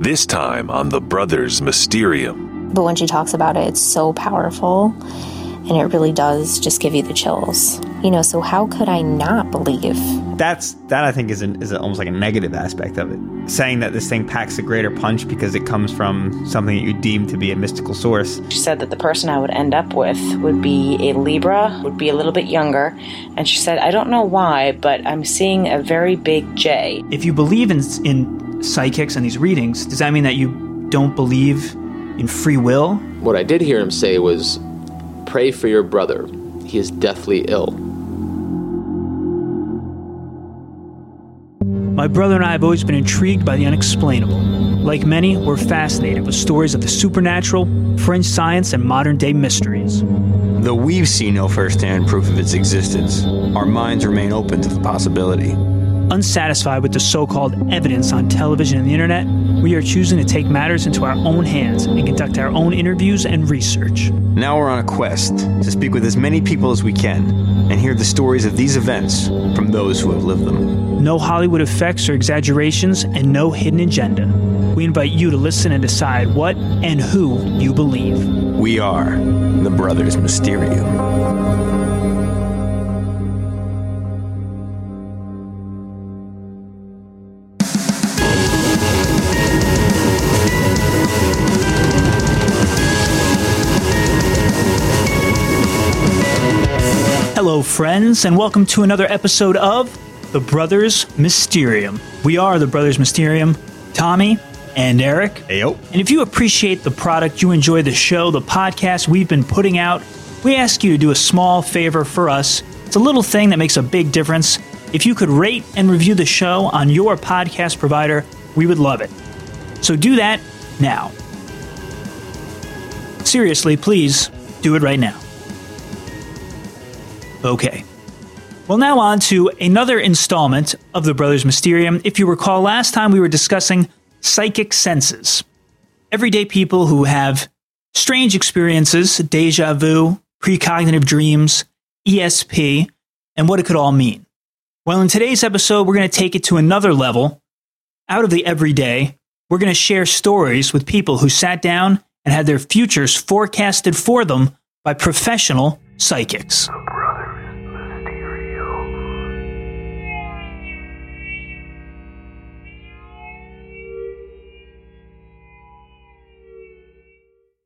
This time on The Brothers Mysterium. But when she talks about it, it's so powerful and it really does just give you the chills. You know, so how could I not believe? That's that I think is an, is almost like a negative aspect of it. Saying that this thing packs a greater punch because it comes from something that you deem to be a mystical source. She said that the person I would end up with would be a Libra, would be a little bit younger, and she said, "I don't know why, but I'm seeing a very big J." If you believe in in psychics and these readings, does that mean that you don't believe in free will? What I did hear him say was, "Pray for your brother. He is deathly ill." My brother and I have always been intrigued by the unexplainable. Like many, we're fascinated with stories of the supernatural, fringe science, and modern day mysteries. Though we've seen no firsthand proof of its existence, our minds remain open to the possibility. Unsatisfied with the so called evidence on television and the internet, we are choosing to take matters into our own hands and conduct our own interviews and research. Now we're on a quest to speak with as many people as we can and hear the stories of these events from those who have lived them. No Hollywood effects or exaggerations, and no hidden agenda. We invite you to listen and decide what and who you believe. We are the Brothers Mysterium. Hello, friends, and welcome to another episode of The Brothers Mysterium. We are The Brothers Mysterium, Tommy and Eric. Ayo. And if you appreciate the product, you enjoy the show, the podcast we've been putting out, we ask you to do a small favor for us. It's a little thing that makes a big difference. If you could rate and review the show on your podcast provider, we would love it. So do that now. Seriously, please do it right now. Okay. Well, now on to another installment of the Brothers Mysterium. If you recall, last time we were discussing psychic senses. Everyday people who have strange experiences, deja vu, precognitive dreams, ESP, and what it could all mean. Well, in today's episode, we're going to take it to another level. Out of the everyday, we're going to share stories with people who sat down and had their futures forecasted for them by professional psychics.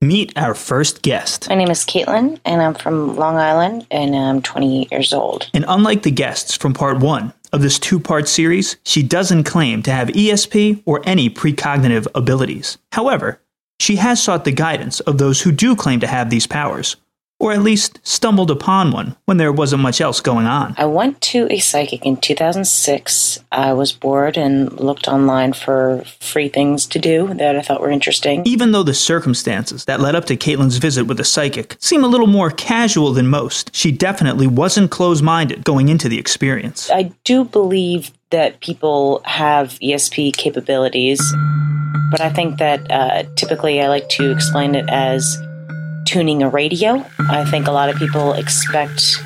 Meet our first guest. My name is Caitlin, and I'm from Long Island, and I'm 28 years old. And unlike the guests from part one of this two part series, she doesn't claim to have ESP or any precognitive abilities. However, she has sought the guidance of those who do claim to have these powers, or at least stumbled upon one when there wasn't much else going on. I went to a psychic in 2006. I was bored and looked online for free things to do that I thought were interesting. Even though the circumstances that led up to Caitlin's visit with a psychic seem a little more casual than most, she definitely wasn't closed minded going into the experience. I do believe that people have ESP capabilities, but I think that uh, typically I like to explain it as tuning a radio. I think a lot of people expect,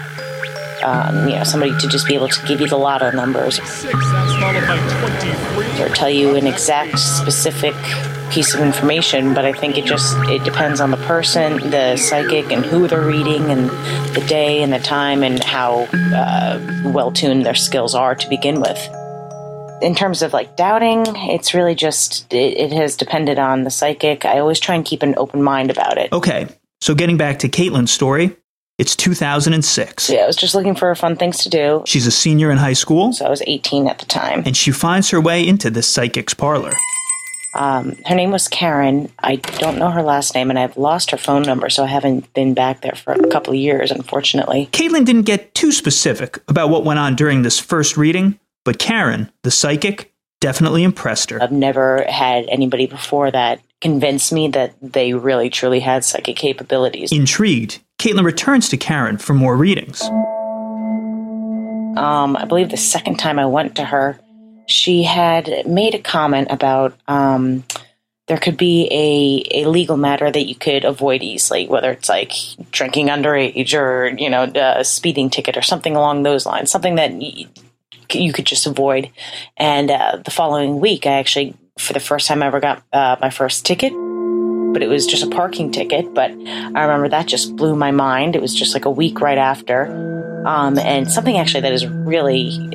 um, you know, somebody to just be able to give you the lotto numbers or tell you an exact specific piece of information. But I think it just it depends on the person, the psychic, and who they're reading, and the day and the time, and how uh, well tuned their skills are to begin with. In terms of like doubting, it's really just it, it has depended on the psychic. I always try and keep an open mind about it. Okay, so getting back to Caitlin's story, it's 2006. Yeah, I was just looking for fun things to do. She's a senior in high school, So I was 18 at the time. and she finds her way into this psychic's parlor. Um, her name was Karen. I don't know her last name, and I've lost her phone number, so I haven't been back there for a couple of years, unfortunately. Caitlin didn't get too specific about what went on during this first reading, but Karen, the psychic, definitely impressed her. I've never had anybody before that convince me that they really truly had psychic capabilities. Intrigued, Caitlin returns to Karen for more readings. Um, I believe the second time I went to her, she had made a comment about um, there could be a, a legal matter that you could avoid easily, whether it's like drinking underage or, you know, a speeding ticket or something along those lines, something that you could just avoid. And uh, the following week, I actually for the first time I ever got uh, my first ticket, but it was just a parking ticket. But I remember that just blew my mind. It was just like a week right after. Um, and something actually that has really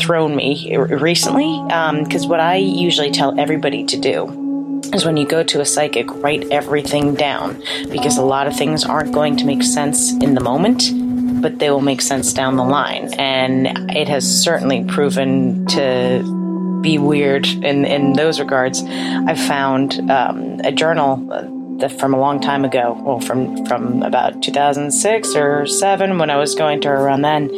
thrown me recently, because what I usually tell everybody to do is when you go to a psychic, write everything down because a lot of things aren't going to make sense in the moment, but they will make sense down the line. And it has certainly proven to be weird in, in those regards. I found um, a journal uh, from a long time ago, well, from, from about 2006 or 7 when I was going to around then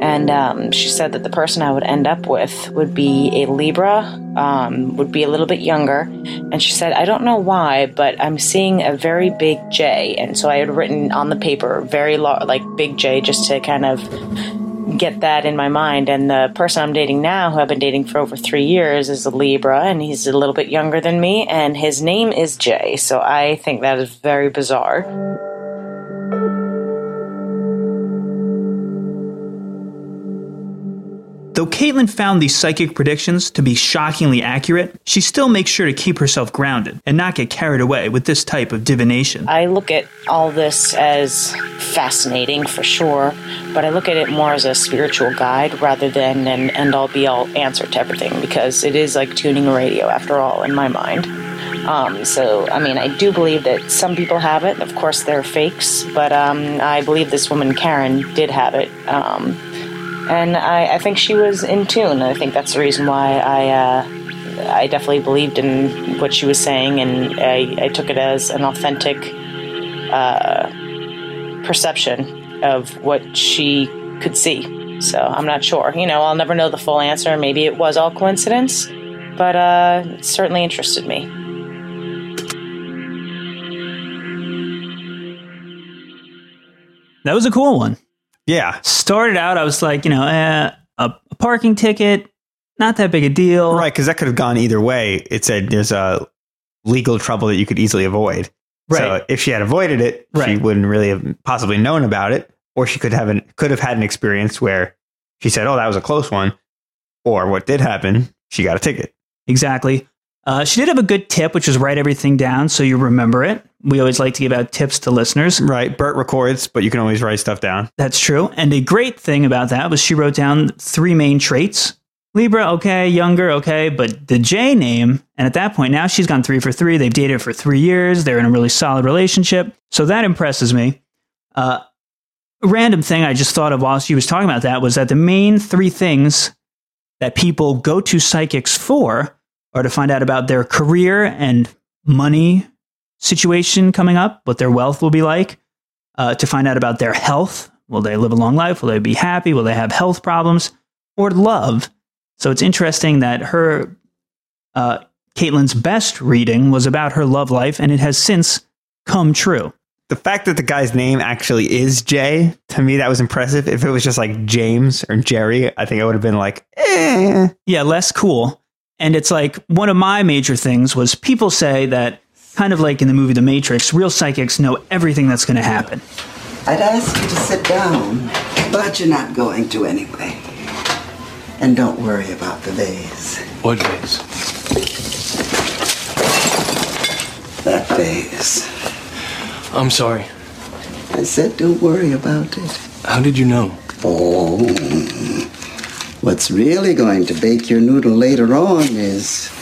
and um, she said that the person I would end up with would be a Libra, um, would be a little bit younger. And she said, I don't know why, but I'm seeing a very big J. And so I had written on the paper, very large, like big J, just to kind of get that in my mind. And the person I'm dating now, who I've been dating for over three years, is a Libra, and he's a little bit younger than me, and his name is J. So I think that is very bizarre. Though Caitlin found these psychic predictions to be shockingly accurate, she still makes sure to keep herself grounded and not get carried away with this type of divination. I look at all this as fascinating for sure, but I look at it more as a spiritual guide rather than an end all be all answer to everything because it is like tuning a radio after all in my mind. Um, so, I mean, I do believe that some people have it. Of course, they're fakes, but um, I believe this woman, Karen, did have it. Um, and I, I, think she was in tune. I think that's the reason why I uh, I definitely believed in what she was saying, and I, I took it as an authentic uh, perception of what she could see. So I'm not sure. You know, I'll never know the full answer. Maybe it was all coincidence, but uh, it certainly interested me. That was a cool one. Yeah. Started out, I was like, you know, eh, a, a parking ticket, not that big a deal. Right, because that could have gone either way. It said there's a legal trouble that you could easily avoid. Right. So if she had avoided it, she wouldn't really have possibly known about it, or she could have an, could have had an experience where she said, "Oh, that was a close one," or what did happen, she got a ticket. Exactly. Uh, she did have a good tip, which was write everything down so you remember it. We always like to give out tips to listeners. Right. Bert records, but you can always write stuff down. That's true. And a great thing about that was she wrote down three main traits. Libra, okay, younger, okay, but the J name, and at that point now she's gone three for three. They've dated for three years. They're in a really solid relationship. So that impresses me. Uh, a random thing I just thought of while she was talking about that was that the main three things that people go to psychics for are to find out about their career and money situation coming up, what their wealth will be like, uh, to find out about their health. Will they live a long life? Will they be happy? Will they have health problems? Or love. So it's interesting that her, uh, Caitlin's best reading was about her love life, and it has since come true. The fact that the guy's name actually is Jay, to me, that was impressive. If it was just like James or Jerry, I think I would have been like, eh. Yeah, less cool. And it's like one of my major things was people say that, kind of like in the movie The Matrix, real psychics know everything that's going to happen. I'd ask you to sit down, but you're not going to anyway. And don't worry about the vase. What vase? That vase. I'm sorry. I said don't worry about it. How did you know? Oh. What's really going to bake your noodle later on is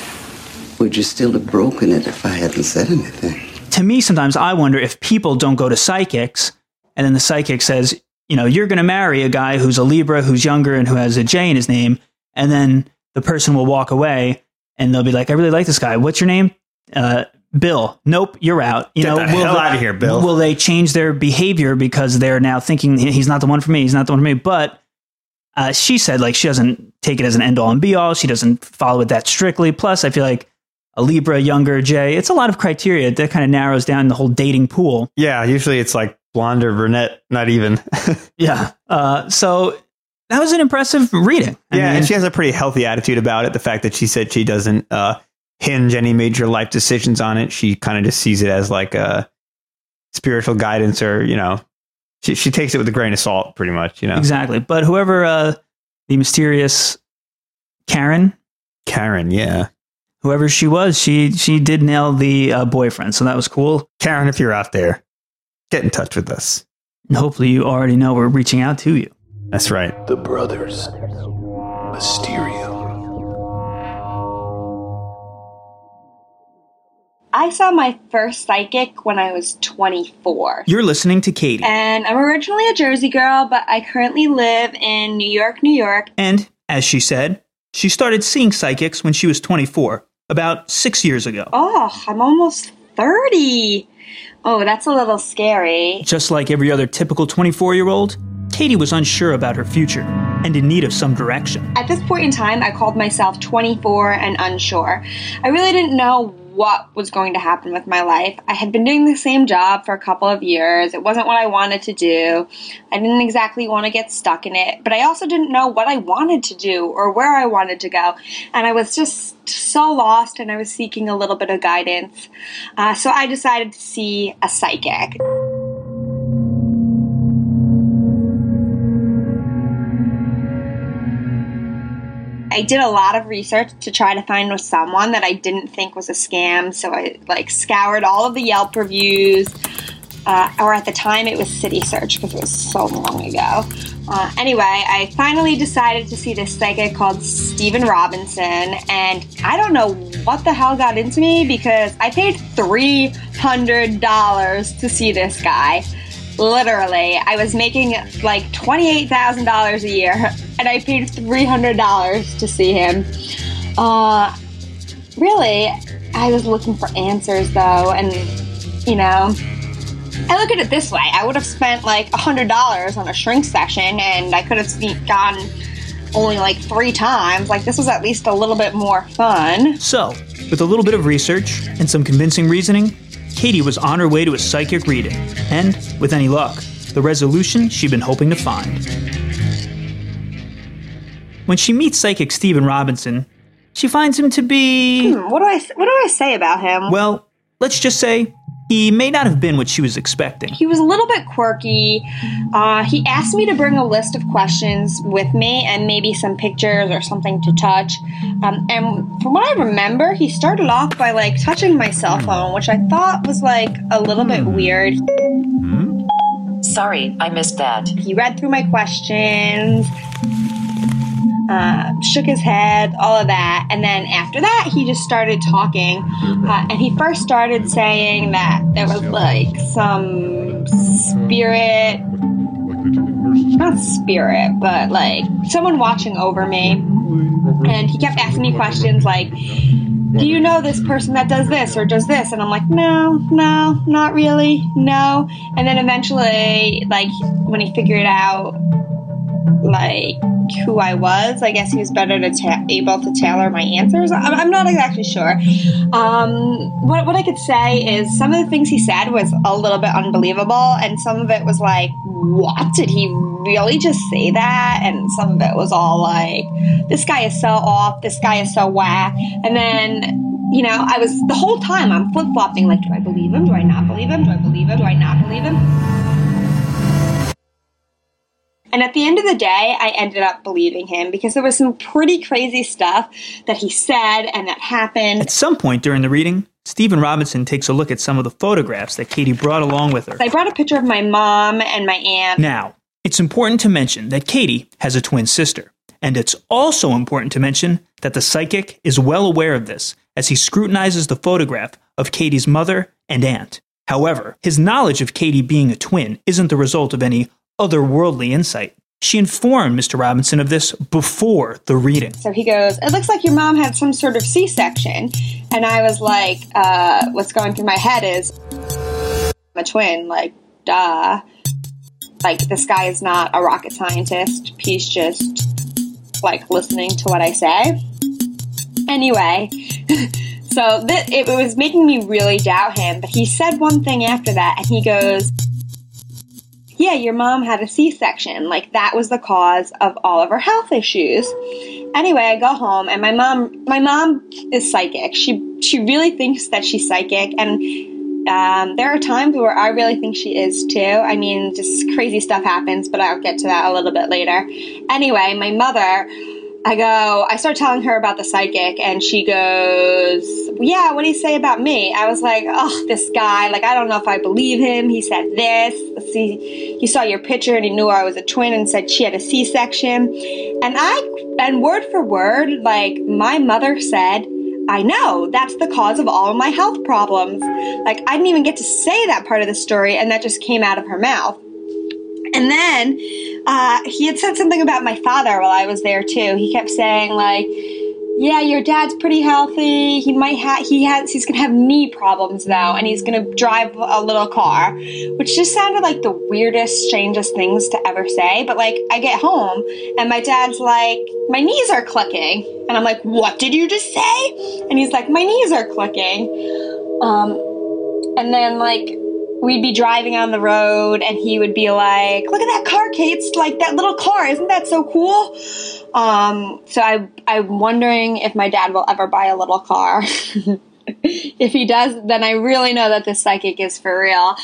would you still have broken it if I hadn't said anything? To me, sometimes I wonder if people don't go to psychics, and then the psychic says, you know, you're going to marry a guy who's a Libra, who's younger, and who has a J in his name. And then the person will walk away and they'll be like, I really like this guy. What's your name? Uh, Bill. Nope, you're out. You Get know, the hell they- outta here, Bill. Will they change their behavior because they're now thinking he's not the one for me? He's not the one for me. But uh, she said like she doesn't take it as an end all and be all. She doesn't follow it that strictly. Plus, I feel like a Libra, younger J, it's a lot of criteria that kind of narrows down the whole dating pool. Yeah, usually it's like blonde or brunette, not even. Yeah. Uh, so that was an impressive reading. I yeah, mean, and she has a pretty healthy attitude about it. The fact that she said she doesn't uh, hinge any major life decisions on it, she kind of just sees it as like a spiritual guidance, or you know, she she takes it with a grain of salt, pretty much. You know, exactly. But whoever uh, the mysterious Karen, Karen, yeah, whoever she was, she she did nail the uh, boyfriend, so that was cool. Karen, if you're out there, get in touch with us. And hopefully, you already know we're reaching out to you. That's right. The brothers. Mysterium. I saw my first psychic when I was 24. You're listening to Katie, And I'm originally a Jersey girl, but I currently live in New York, New York. and as she said, she started seeing psychics when she was 24, about six years ago. Oh, I'm almost 30. Oh, that's a little scary. Just like every other typical 24 year old, Katie was unsure about her future and in need of some direction. At this point in time, I called myself 24 and unsure. I really didn't know what was going to happen with my life. I had been doing the same job for a couple of years. It wasn't what I wanted to do. I didn't exactly want to get stuck in it, but I also didn't know what I wanted to do or where I wanted to go. And I was just so lost and I was seeking a little bit of guidance. Uh, so I decided to see a psychic. I did a lot of research to try to find someone that I didn't think was a scam. So I like scoured all of the Yelp reviews, uh, or at the time it was City Search because it was so long ago. Uh, anyway, I finally decided to see this psychic called Stephen Robinson, and I don't know what the hell got into me because I paid three hundred dollars to see this guy. Literally, I was making like twenty-eight thousand dollars a year, and I paid three hundred dollars to see him. Uh, really, I was looking for answers though, and you know, I look at it this way: I would have spent like hundred dollars on a shrink session, and I could have gone only like three times. Like this was at least a little bit more fun. So, with a little bit of research and some convincing reasoning, Katie was on her way to a psychic reading, and, with any luck, the resolution she'd been hoping to find. When she meets psychic Stephen Robinson, she finds him to be. Hmm, What do I what do I say about him? Well, let's just say he may not have been what she was expecting. He was a little bit quirky. Uh, he asked me to bring a list of questions with me and maybe some pictures or something to touch. Um, and from what I remember, he started off by like touching my cell phone, which I thought was like a little bit weird. Sorry, I missed that. He read through my questions, uh, shook his head, all of that. And then after that, he just started talking. Uh, and he first started saying that there was like some spirit, not spirit, but like someone watching over me. And he kept asking me questions like, do you know this person that does this or does this? And I'm like, no, no, not really, no. And then eventually, like, when he figured out, like, who I was, I guess he was better to ta- able to tailor my answers. I'm, I'm not exactly sure. Um, what, what I could say is some of the things he said was a little bit unbelievable, and some of it was like, what? Did he really just say that? And some of it was all like, this guy is so off, this guy is so whack. And then, you know, I was the whole time I'm flip flopping like, do I believe him? Do I not believe him? Do I believe him? Do I not believe him? And at the end of the day, I ended up believing him because there was some pretty crazy stuff that he said and that happened. At some point during the reading, Stephen Robinson takes a look at some of the photographs that Katie brought along with her. I brought a picture of my mom and my aunt. Now, it's important to mention that Katie has a twin sister, and it's also important to mention that the psychic is well aware of this as he scrutinizes the photograph of Katie's mother and aunt. However, his knowledge of Katie being a twin isn't the result of any otherworldly insight. She informed Mr. Robinson of this before the reading. So he goes, It looks like your mom had some sort of C section. And I was like, uh, What's going through my head is, I'm a twin. Like, duh. Like, this guy is not a rocket scientist. He's just, like, listening to what I say. Anyway, so th- it was making me really doubt him. But he said one thing after that, and he goes, yeah, your mom had a C-section. Like that was the cause of all of her health issues. Anyway, I go home and my mom, my mom is psychic. She she really thinks that she's psychic, and um, there are times where I really think she is too. I mean, just crazy stuff happens, but I'll get to that a little bit later. Anyway, my mother I go, I start telling her about the psychic, and she goes, Yeah, what do you say about me? I was like, Oh, this guy, like, I don't know if I believe him. He said this. See, he saw your picture and he knew I was a twin and said she had a C section. And I, and word for word, like, my mother said, I know, that's the cause of all of my health problems. Like, I didn't even get to say that part of the story, and that just came out of her mouth. And then uh, he had said something about my father while I was there too. He kept saying like, "Yeah, your dad's pretty healthy. He might have he has he's gonna have knee problems though, and he's gonna drive a little car," which just sounded like the weirdest, strangest things to ever say. But like, I get home and my dad's like, "My knees are clicking," and I'm like, "What did you just say?" And he's like, "My knees are clicking." Um, and then like we'd be driving on the road and he would be like, "Look at that car, Kate! Like that little car. Isn't that so cool?" Um, so I I'm wondering if my dad will ever buy a little car. if he does, then I really know that this psychic is for real.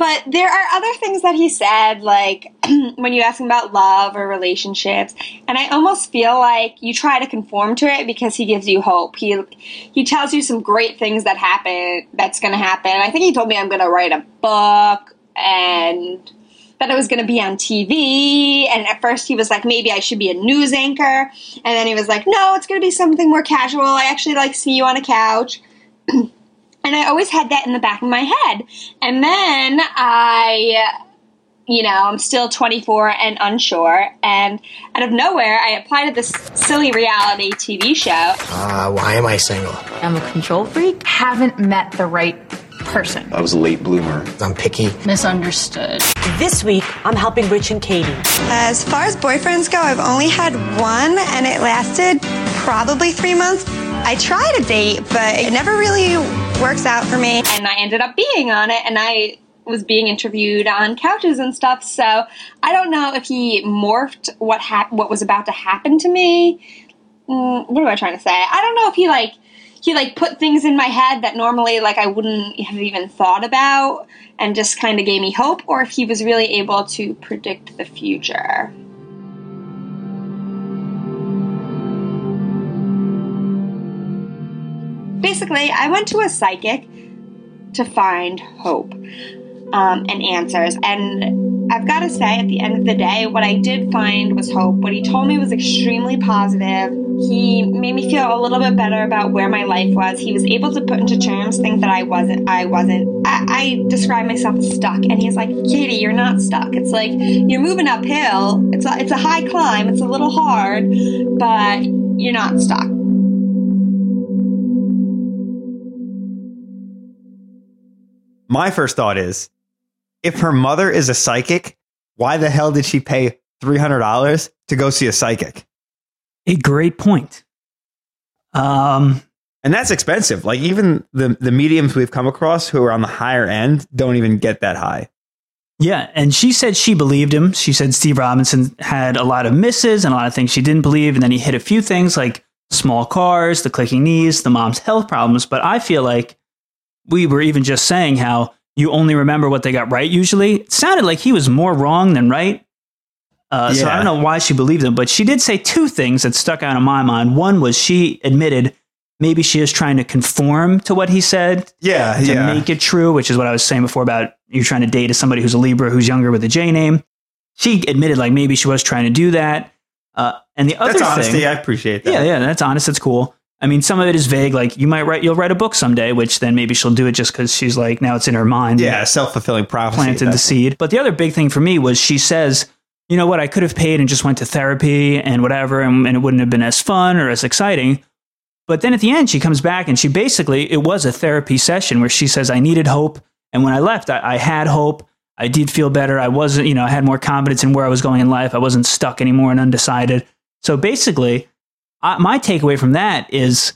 But there are other things that he said, like when you ask him about love or relationships, and I almost feel like you try to conform to it because he gives you hope. He he tells you some great things that happen that's going to happen. I think he told me I'm going to write a book and that it was going to be on TV. And at first he was like, maybe I should be a news anchor. And then he was like, no, it's going to be something more casual. I actually like see you on a couch. And I always had that in the back of my head. And then I, you know, I'm still 24 and unsure. And out of nowhere, I applied to this silly reality TV show. Uh, why am I single? I'm a control freak. Haven't met the right person. I was a late bloomer. I'm picky. Misunderstood. This week, I'm helping Rich and Katie. As far as boyfriends go, I've only had one, and it lasted probably three months. I tried a date, but it never really works out for me. And I ended up being on it, and I was being interviewed on couches and stuff. So I don't know if he morphed what hap- what was about to happen to me. Mm, what am I trying to say? I don't know if he like he like put things in my head that normally like I wouldn't have even thought about and just kind of gave me hope or if he was really able to predict the future. Basically, I went to a psychic to find hope um, and answers. And I've got to say, at the end of the day, what I did find was hope. What he told me was extremely positive. He made me feel a little bit better about where my life was. He was able to put into terms things that I wasn't. I wasn't. I, I described myself as stuck, and he's like, "Katie, you're not stuck. It's like you're moving uphill. It's a, it's a high climb. It's a little hard, but you're not stuck." My first thought is if her mother is a psychic, why the hell did she pay $300 to go see a psychic? A great point. Um, and that's expensive. Like even the the mediums we've come across who are on the higher end don't even get that high. Yeah, and she said she believed him. She said Steve Robinson had a lot of misses and a lot of things she didn't believe, and then he hit a few things like small cars, the clicking knees, the mom's health problems. But I feel like we were even just saying how you only remember what they got right usually. It sounded like he was more wrong than right. Uh, So I don't know why she believed him, but she did say two things that stuck out in my mind. One was she admitted maybe she is trying to conform to what he said. Yeah, to yeah. make it true, which is what I was saying before about you trying to date somebody who's a Libra who's younger with a J name. She admitted like maybe she was trying to do that. Uh, and the other That's thing, honesty. I appreciate that. yeah, yeah, that's honest. That's cool. I mean, some of it is vague. Like you might write, you'll write a book someday, which then maybe she'll do it just because she's like now it's in her mind. Yeah, self fulfilling prophecy. planted the seed. But the other big thing for me was she says, you know what, I could have paid and just went to therapy and whatever, and, and it wouldn't have been as fun or as exciting. But then at the end, she comes back and she basically, it was a therapy session where she says, I needed hope. And when I left, I, I had hope. I did feel better. I wasn't, you know, I had more confidence in where I was going in life. I wasn't stuck anymore and undecided. So basically, I, my takeaway from that is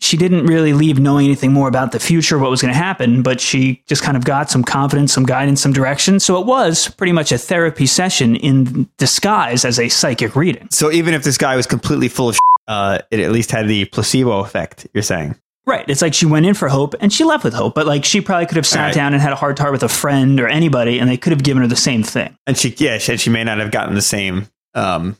she didn't really leave knowing anything more about the future, what was going to happen, but she just kind of got some confidence, some guidance, some direction. So it was pretty much a therapy session in disguise as a psychic reading. So even if this guy was completely full of, shit, uh, it at least had the placebo effect. You're saying. Right. It's like she went in for hope and she left with hope, but like she probably could have sat right. down and had a heart to heart with a friend or anybody, and they could have given her the same thing. And she, yeah, she, she may not have gotten the same um,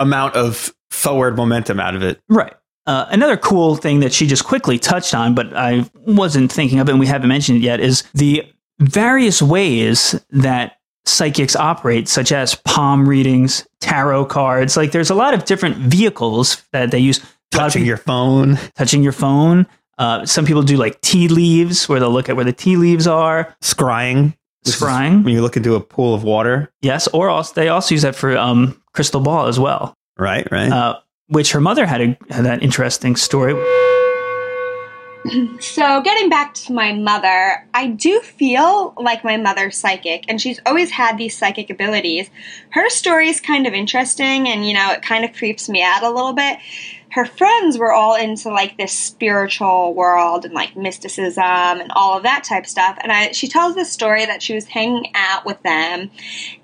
amount of forward momentum out of it. Right. Uh, another cool thing that she just quickly touched on, but I wasn't thinking of it and we haven't mentioned it yet, is the various ways that psychics operate, such as palm readings, tarot cards. Like there's a lot of different vehicles that they use. Touching your phone. Touching your phone. Uh, some people do like tea leaves, where they'll look at where the tea leaves are. Scrying. Scrying. When you look into a pool of water. Yes, or also they also use that for um, crystal ball as well. Right, right. Uh, which her mother had, a, had that interesting story. So, getting back to my mother, I do feel like my mother's psychic, and she's always had these psychic abilities. Her story is kind of interesting, and you know, it kind of creeps me out a little bit. Her friends were all into like this spiritual world and like mysticism and all of that type stuff. And I, she tells this story that she was hanging out with them,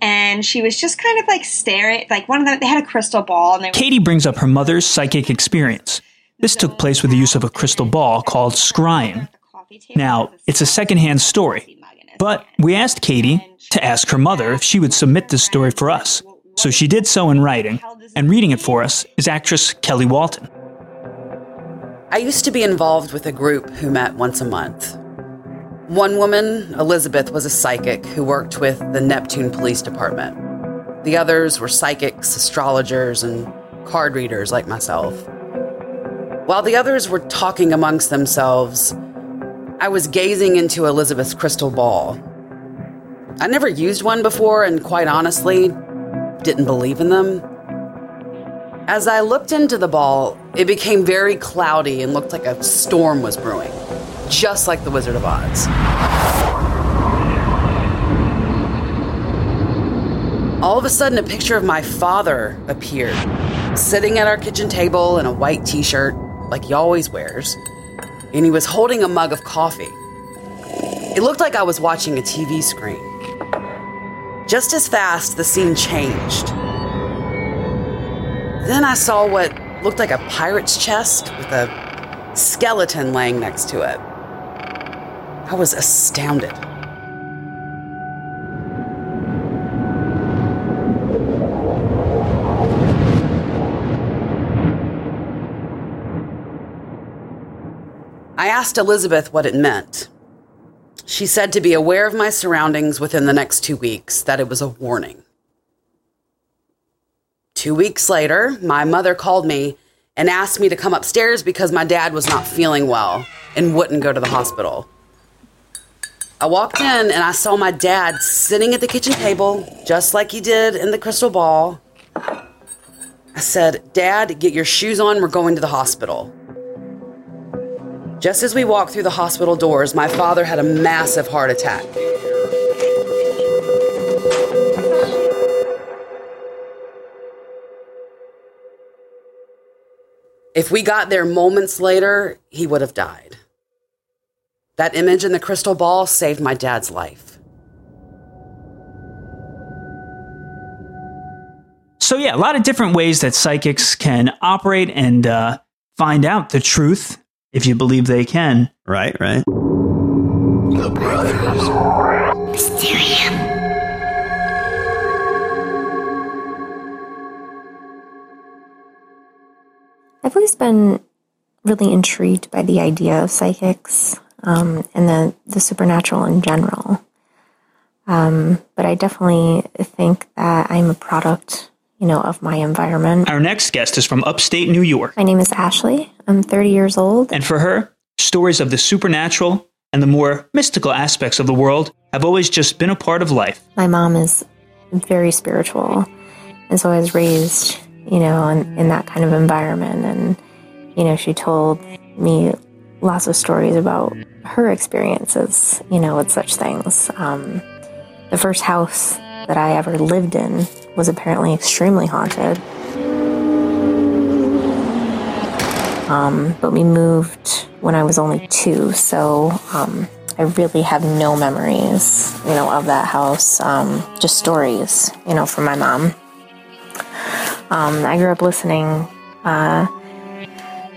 and she was just kind of like staring. Like one of them, they had a crystal ball, and they Katie brings up her mother's psychic experience. This took place with the use of a crystal ball called scrying. Now, it's a secondhand story, but we asked Katie to ask her mother if she would submit this story for us. So she did so in writing, and reading it for us is actress Kelly Walton. I used to be involved with a group who met once a month. One woman, Elizabeth, was a psychic who worked with the Neptune Police Department. The others were psychics, astrologers, and card readers like myself. While the others were talking amongst themselves, I was gazing into Elizabeth's crystal ball. I never used one before, and quite honestly, didn't believe in them. As I looked into the ball, it became very cloudy and looked like a storm was brewing, just like the Wizard of Oz. All of a sudden, a picture of my father appeared, sitting at our kitchen table in a white t shirt, like he always wears, and he was holding a mug of coffee. It looked like I was watching a TV screen. Just as fast, the scene changed. Then I saw what looked like a pirate's chest with a skeleton laying next to it. I was astounded. I asked Elizabeth what it meant. She said to be aware of my surroundings within the next two weeks, that it was a warning. Two weeks later, my mother called me and asked me to come upstairs because my dad was not feeling well and wouldn't go to the hospital. I walked in and I saw my dad sitting at the kitchen table, just like he did in the crystal ball. I said, Dad, get your shoes on, we're going to the hospital. Just as we walked through the hospital doors, my father had a massive heart attack. If we got there moments later, he would have died. That image in the crystal ball saved my dad's life. So, yeah, a lot of different ways that psychics can operate and uh, find out the truth if you believe they can. Right, right. The brothers. Mysterium. I've always been really intrigued by the idea of psychics um, and the, the supernatural in general. Um, but I definitely think that I'm a product, you know, of my environment. Our next guest is from upstate New York. My name is Ashley. I'm 30 years old. And for her, stories of the supernatural and the more mystical aspects of the world have always just been a part of life. My mom is very spiritual. And so I was raised, you know, in, in that kind of environment. And, you know, she told me lots of stories about her experiences, you know, with such things. Um, the first house that I ever lived in was apparently extremely haunted. Um, but we moved when I was only two, so um, I really have no memories, you know, of that house. Um, just stories, you know, from my mom. Um, I grew up listening uh,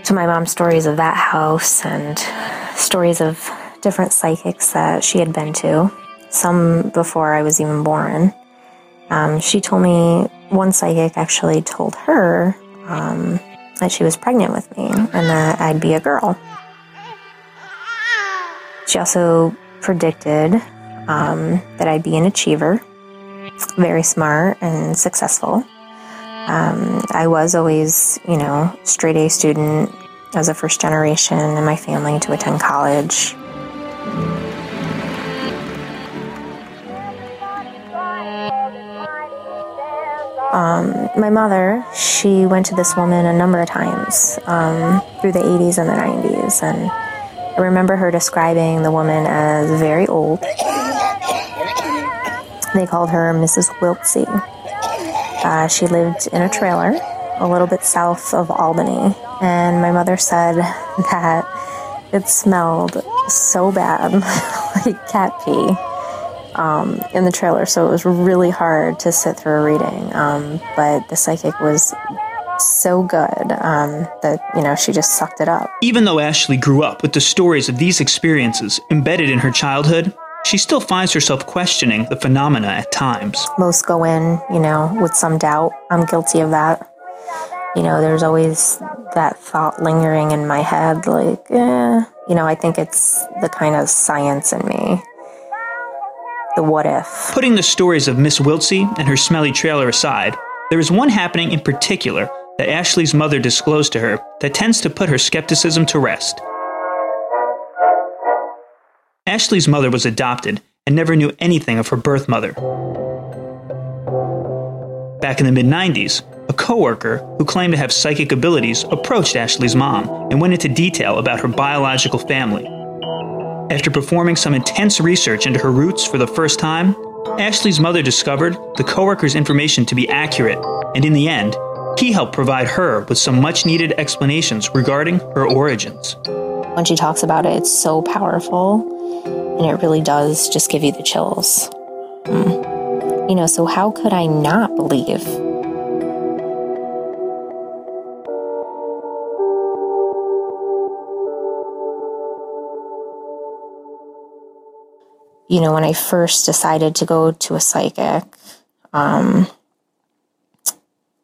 to my mom's stories of that house and stories of different psychics that she had been to, some before I was even born. Um, she told me one psychic actually told her um, that she was pregnant with me and that I'd be a girl. She also predicted um, that I'd be an achiever, very smart and successful. Um, I was always, you know, straight A student as a first generation in my family to attend college. Um, my mother, she went to this woman a number of times um, through the 80s and the 90s, and I remember her describing the woman as very old. They called her Mrs. Wiltsey. Uh, she lived in a trailer a little bit south of Albany, and my mother said that it smelled so bad, like cat pee, um, in the trailer. So it was really hard to sit through a reading. Um, but the psychic was so good um, that you know she just sucked it up. Even though Ashley grew up with the stories of these experiences embedded in her childhood, she still finds herself questioning the phenomena at times. Most go in, you know, with some doubt. I'm guilty of that. You know, there's always that thought lingering in my head, like, eh. You know, I think it's the kind of science in me. The what if. Putting the stories of Miss Wiltsey and her smelly trailer aside, there is one happening in particular that Ashley's mother disclosed to her that tends to put her skepticism to rest. Ashley's mother was adopted and never knew anything of her birth mother. Back in the mid 90s, a coworker who claimed to have psychic abilities approached Ashley's mom and went into detail about her biological family. After performing some intense research into her roots for the first time, Ashley's mother discovered the coworker's information to be accurate, and in the end, he helped provide her with some much needed explanations regarding her origins. When she talks about it, it's so powerful, and it really does just give you the chills. Mm. You know, so how could I not believe? You know, when I first decided to go to a psychic, um,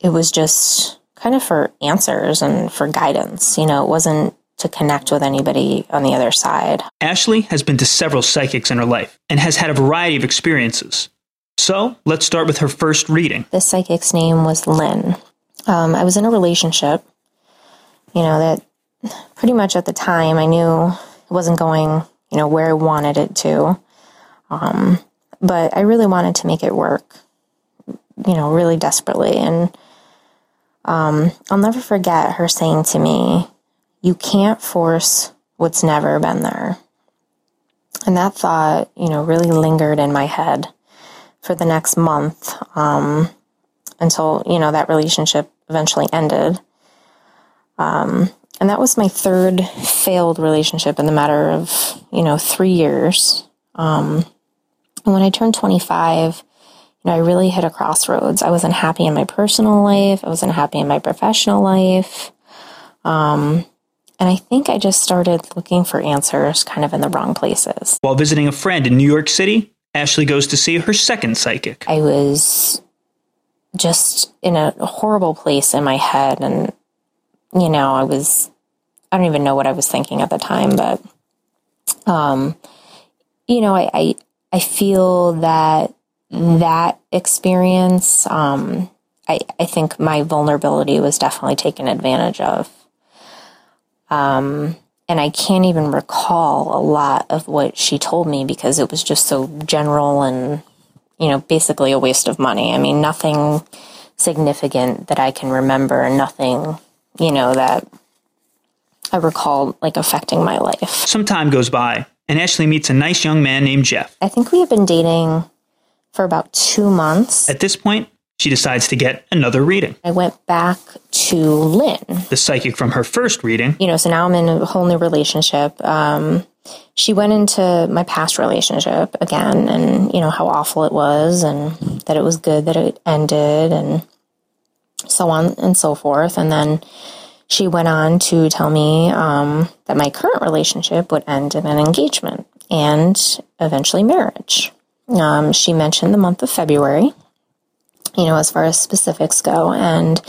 it was just kind of for answers and for guidance. You know, it wasn't to connect with anybody on the other side. Ashley has been to several psychics in her life and has had a variety of experiences. So let's start with her first reading. This psychic's name was Lynn. Um, I was in a relationship, you know, that pretty much at the time I knew it wasn't going, you know, where I wanted it to. Um, but I really wanted to make it work, you know, really desperately. And um, I'll never forget her saying to me, You can't force what's never been there. And that thought, you know, really lingered in my head for the next month um, until, you know, that relationship eventually ended. Um, and that was my third failed relationship in the matter of, you know, three years. Um, and when I turned 25, you know, I really hit a crossroads. I wasn't happy in my personal life. I wasn't happy in my professional life. Um, and I think I just started looking for answers kind of in the wrong places. While visiting a friend in New York City, Ashley goes to see her second psychic. I was just in a horrible place in my head. And, you know, I was, I don't even know what I was thinking at the time, but, um, you know, I, I, I feel that that experience, um, I, I think my vulnerability was definitely taken advantage of. Um, and I can't even recall a lot of what she told me because it was just so general and, you know, basically a waste of money. I mean, nothing significant that I can remember, nothing, you know, that I recall like affecting my life. Some time goes by, and Ashley meets a nice young man named Jeff. I think we have been dating for about two months. At this point, she decides to get another reading. I went back to Lynn, the psychic from her first reading. You know, so now I'm in a whole new relationship. Um, she went into my past relationship again and, you know, how awful it was and that it was good that it ended and so on and so forth. And then she went on to tell me um, that my current relationship would end in an engagement and eventually marriage. Um, she mentioned the month of February, you know, as far as specifics go. And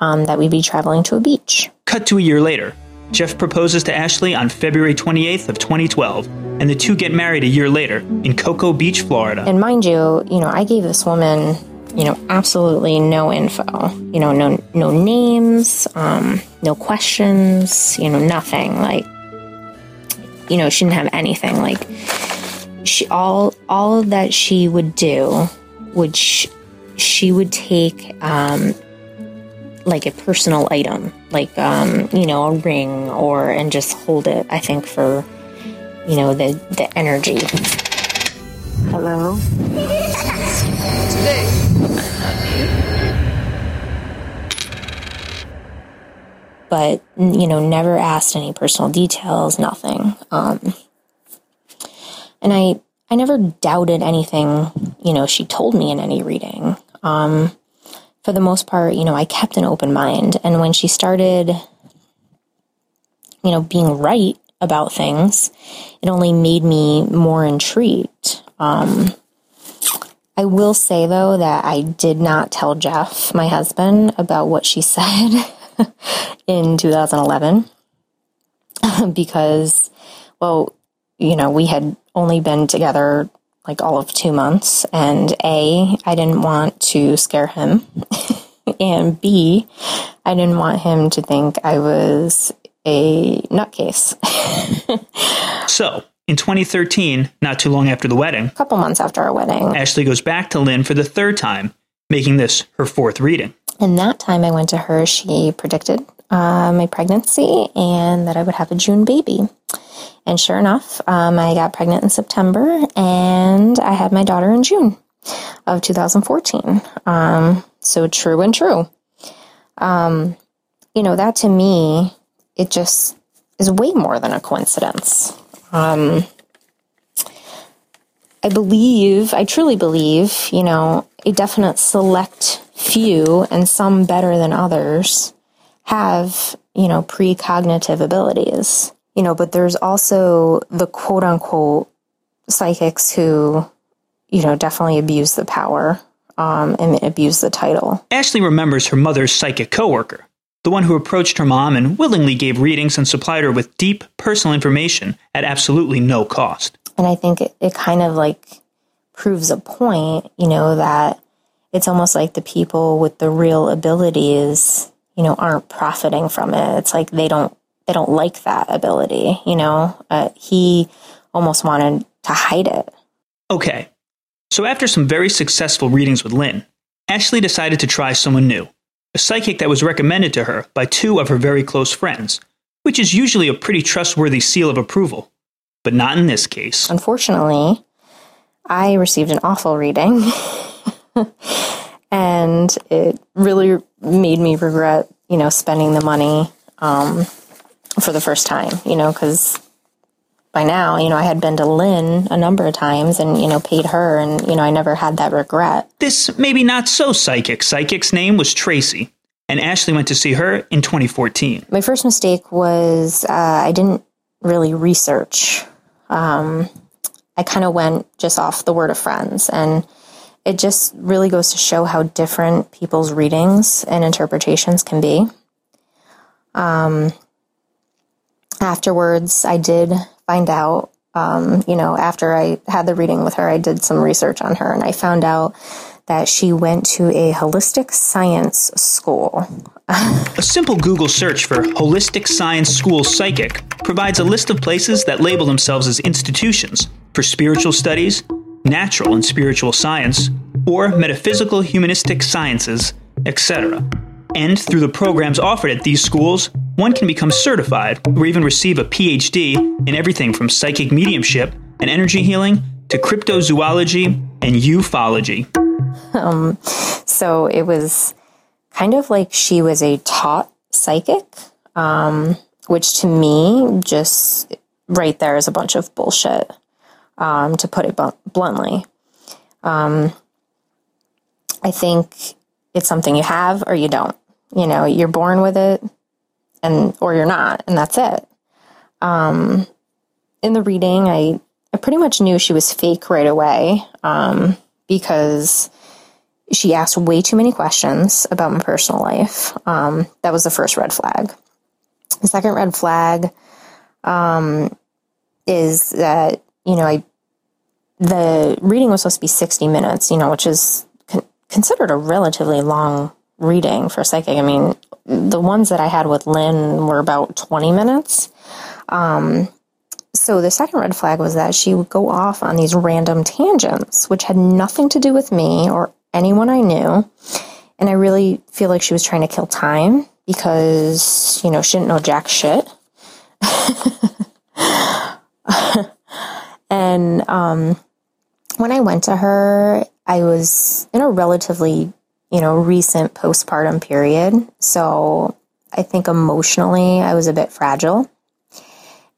um, that we'd be traveling to a beach. Cut to a year later. Jeff proposes to Ashley on February 28th of 2012, and the two get married a year later in Cocoa Beach, Florida. And mind you, you know, I gave this woman, you know, absolutely no info. You know, no no names, um, no questions, you know, nothing. Like, you know, she didn't have anything. Like, she all all that she would do would she, she would take um, like a personal item, like um, you know, a ring or and just hold it. I think for you know the the energy. Hello. But you know, never asked any personal details, nothing. Um, and I I never doubted anything, you know, she told me in any reading. Um, for the most part, you know, I kept an open mind. And when she started, you know, being right about things, it only made me more intrigued. Um, I will say though that I did not tell Jeff, my husband, about what she said in 2011 because, well, you know, we had only been together like all of two months. And A, I didn't want to scare him. and B, I didn't want him to think I was a nutcase. so, in 2013, not too long after the wedding, a couple months after our wedding, Ashley goes back to Lynn for the third time, making this her fourth reading. And that time I went to her, she predicted uh, my pregnancy and that I would have a June baby. And sure enough, um, I got pregnant in September and I had my daughter in June of 2014. Um, so true and true. Um, you know, that to me, it just is way more than a coincidence. Um, I believe, I truly believe, you know, a definite select few and some better than others have, you know, precognitive abilities you know, but there's also the quote unquote psychics who, you know, definitely abuse the power um, and abuse the title. Ashley remembers her mother's psychic coworker, the one who approached her mom and willingly gave readings and supplied her with deep personal information at absolutely no cost. And I think it, it kind of like proves a point, you know, that it's almost like the people with the real abilities, you know, aren't profiting from it. It's like they don't they don't like that ability. You know, uh, he almost wanted to hide it. Okay. So after some very successful readings with Lynn, Ashley decided to try someone new, a psychic that was recommended to her by two of her very close friends, which is usually a pretty trustworthy seal of approval, but not in this case. Unfortunately, I received an awful reading, and it really made me regret, you know, spending the money um, for the first time, you know, because by now, you know, I had been to Lynn a number of times and, you know, paid her and, you know, I never had that regret. This maybe not so psychic psychic's name was Tracy, and Ashley went to see her in 2014. My first mistake was uh, I didn't really research. Um, I kind of went just off the word of friends and it just really goes to show how different people's readings and interpretations can be. Um, afterwards, I did find out, um, you know, after I had the reading with her, I did some research on her and I found out that she went to a holistic science school. a simple Google search for Holistic Science School Psychic provides a list of places that label themselves as institutions for spiritual studies, natural and spiritual science, or metaphysical humanistic sciences, etc. And through the programs offered at these schools, one can become certified or even receive a PhD in everything from psychic mediumship and energy healing to cryptozoology and ufology. Um, so it was kind of like she was a taught psychic, um, which to me, just right there is a bunch of bullshit, um, to put it bluntly. Um, I think it's something you have or you don't. You know, you're born with it and or you're not, and that's it. Um, in the reading, I I pretty much knew she was fake right away um, because she asked way too many questions about my personal life. Um, that was the first red flag. The second red flag um, is that you know I the reading was supposed to be sixty minutes, you know, which is con- considered a relatively long reading for psychic. I mean, the ones that I had with Lynn were about twenty minutes. Um, so the second red flag was that she would go off on these random tangents, which had nothing to do with me or anyone I knew. And I really feel like she was trying to kill time because, you know, she didn't know jack shit. and um, when I went to her, I was in a relatively, you know, recent postpartum period. So I think emotionally I was a bit fragile.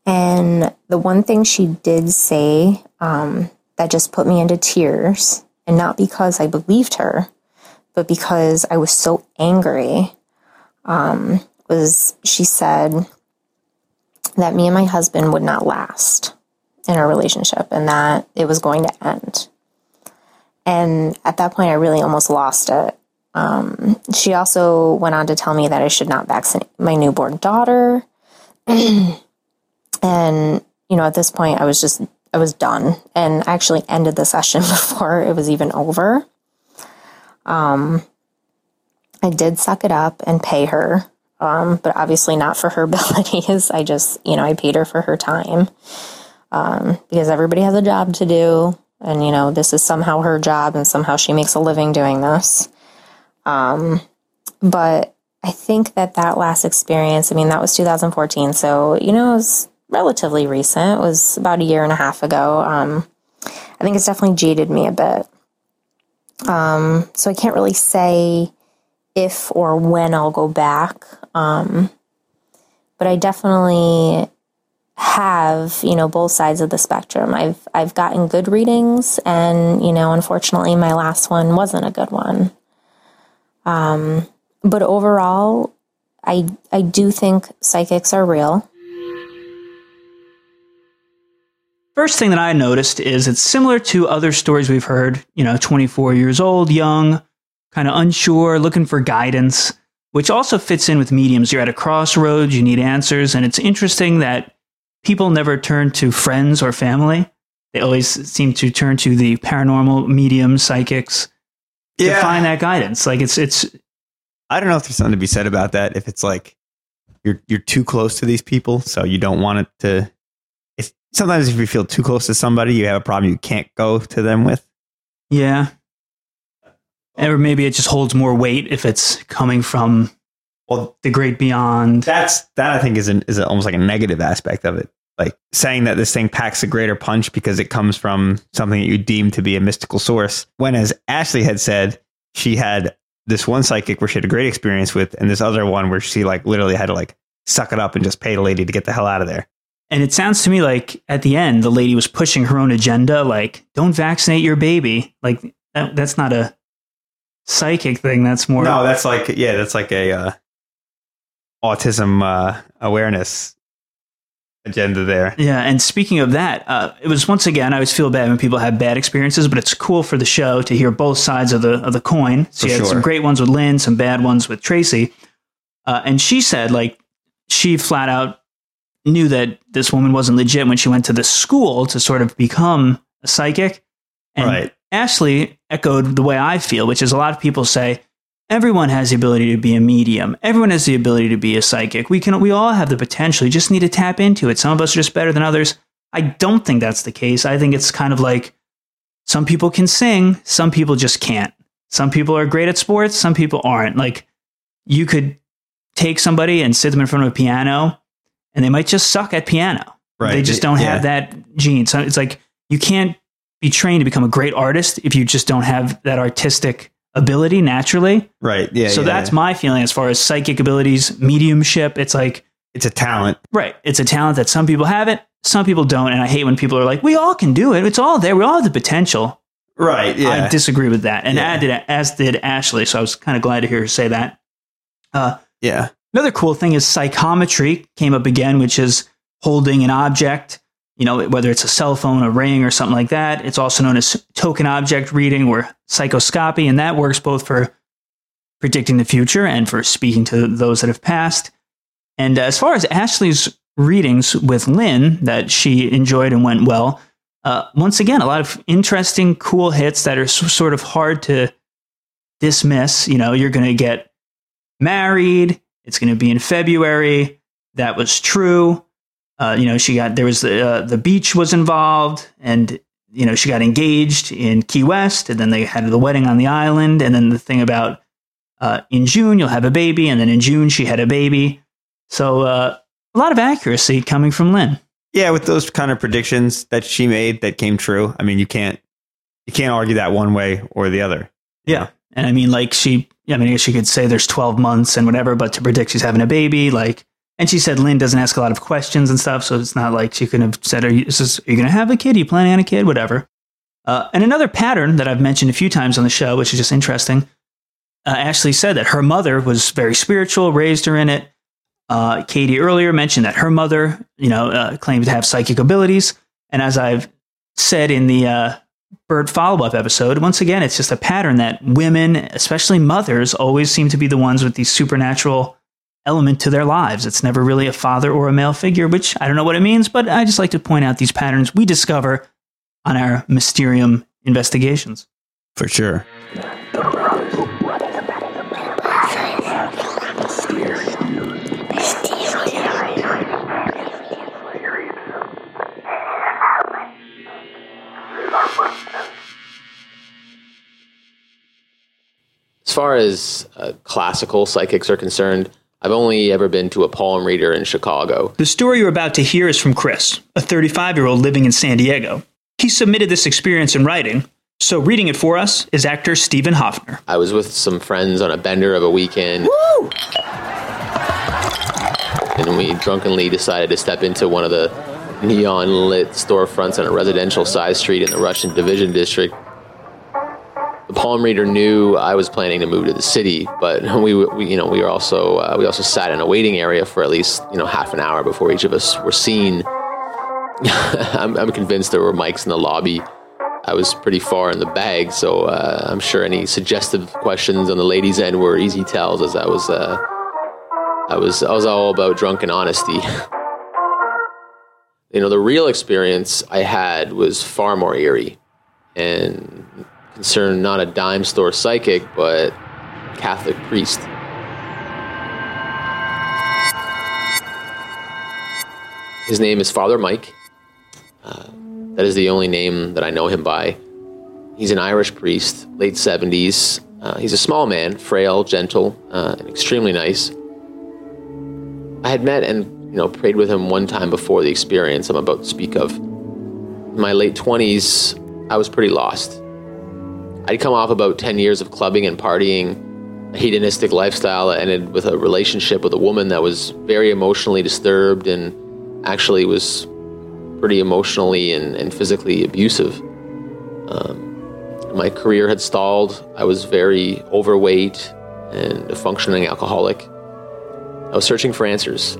And the one thing she did say um, that just put me into tears, and not because I believed her, but because I was so angry, um, was she said that me and my husband would not last in our relationship and that it was going to end. And at that point, I really almost lost it. Um, she also went on to tell me that I should not vaccinate my newborn daughter. And, you know, at this point, I was just, I was done. And I actually ended the session before it was even over. Um, I did suck it up and pay her, um, but obviously not for her abilities. I just, you know, I paid her for her time um, because everybody has a job to do. And, you know, this is somehow her job and somehow she makes a living doing this. Um, but I think that that last experience, I mean, that was 2014. So, you know, it was relatively recent. It was about a year and a half ago. Um, I think it's definitely jaded me a bit. Um, so I can't really say if or when I'll go back. Um, but I definitely have, you know, both sides of the spectrum. I've I've gotten good readings and, you know, unfortunately my last one wasn't a good one. Um, but overall, I I do think psychics are real. First thing that I noticed is it's similar to other stories we've heard, you know, 24 years old, young, kind of unsure, looking for guidance, which also fits in with mediums. You're at a crossroads, you need answers, and it's interesting that people never turn to friends or family. They always seem to turn to the paranormal mediums, psychics to Yeah. find that guidance. Like it's it's I don't know if there's something to be said about that. If it's like you're you're too close to these people, so you don't want it to. It's, sometimes if you feel too close to somebody, you have a problem you can't go to them with. yeah. Or maybe it just holds more weight if it's coming from well, the great beyond. That's that I think is an, is a, almost like a negative aspect of it. Like saying that this thing packs a greater punch because it comes from something that you deem to be a mystical source. When, as Ashley had said, she had this one psychic where she had a great experience with, and this other one where she like literally had to like suck it up and just pay the lady to get the hell out of there. And it sounds to me like at the end, the lady was pushing her own agenda, like, don't vaccinate your baby. Like, that, that's not a psychic thing. That's more. No, that's like yeah, that's like a uh, autism uh, awareness agenda there. Yeah. And speaking of that, uh, it was once again, I always feel bad when people have bad experiences, but it's cool for the show to hear both sides of the, of the coin. So For you had some great ones with Lynn, some bad ones with Tracy. Uh, and she said, like, she flat out knew that this woman wasn't legit when she went to the school to sort of become a psychic. And Right. Ashley echoed the way I feel, which is a lot of people say everyone has the ability to be a medium. Everyone has the ability to be a psychic. We can we all have the potential. You just need to tap into it. Some of us are just better than others. I don't think that's the case. I think it's kind of like some people can sing, some people just can't. Some people are great at sports, some people aren't. Like you could take somebody and sit them in front of a piano and they might just suck at piano. Right. They just don't have that gene. So it's like you can't be trained to become a great artist if you just don't have that artistic ability naturally. Right. Yeah. so yeah, that's yeah. my feeling as far as psychic abilities, mediumship. It's like it's a talent. Right. It's a talent that some people have it, some people don't. And I hate when people are like, we all can do it. It's all there. We all have the potential. Right. Yeah. I disagree with that. And as, did, as did Ashley. So I was kind of glad to hear her say that. Uh, yeah. Another cool thing is psychometry came up again, which is holding an object, you know, whether it's a cell phone, a ring, or something like that. It's also known as token object reading or psychoscopy, and that works both for predicting the future and for speaking to those that have passed. And as far as Ashley's readings with Lynn that she enjoyed and went well, uh, once again, a lot of interesting, cool hits that are sort of hard to dismiss. You know, you're going to get married. It's going to be in February. That was true. Uh, you know, she got there was the uh, the beach was involved, and you know she got engaged in Key West, and then they had the wedding on the island, and then the thing about uh, in June you'll have a baby, and then in June she had a baby. So uh, a lot of accuracy coming from Lynn. Yeah, with those kind of predictions that she made that came true. I mean, you can't you can't argue that one way or the other. Yeah. And I mean, like she, I mean, she could say there's 12 months and whatever, but to predict she's having a baby, like, and she said Lynn doesn't ask a lot of questions and stuff. So it's not like she could have said, Are you, you going to have a kid? Are you planning on a kid? Whatever. Uh, and another pattern that I've mentioned a few times on the show, which is just interesting. Uh, Ashley said that her mother was very spiritual, raised her in it. Uh, Katie earlier mentioned that her mother, you know, uh, claimed to have psychic abilities. And as I've said in the uh, Bird follow up episode, once again, it's just a pattern that women, especially mothers, always seem to be the ones with these supernatural element to their lives. It's never really a father or a male figure, which I don't know what it means, but I just like to point out these patterns we discover on our Mysterium investigations. For sure. As far as uh, classical psychics are concerned, I've only ever been to a palm reader in Chicago. The story you're about to hear is from Chris, a 35 year old living in San Diego. He submitted this experience in writing, so reading it for us is actor Stephen Hoffner. I was with some friends on a bender of a weekend. Woo! And we drunkenly decided to step into one of the neon lit storefronts on a residential side street in the Russian Division District. The palm reader knew I was planning to move to the city, but we, we you know, we were also uh, we also sat in a waiting area for at least you know half an hour before each of us were seen. I'm, I'm convinced there were mics in the lobby. I was pretty far in the bag, so uh, I'm sure any suggestive questions on the ladies' end were easy tells, as I was uh, I was I was all about drunken honesty. you know, the real experience I had was far more eerie and concerned not a dime store psychic, but Catholic priest. His name is Father Mike. Uh, that is the only name that I know him by. He's an Irish priest, late 70s. Uh, he's a small man, frail, gentle, uh, and extremely nice. I had met and you know prayed with him one time before the experience I'm about to speak of. In my late 20s, I was pretty lost. I'd come off about 10 years of clubbing and partying, a hedonistic lifestyle that ended with a relationship with a woman that was very emotionally disturbed and actually was pretty emotionally and, and physically abusive. Um, my career had stalled. I was very overweight and a functioning alcoholic. I was searching for answers.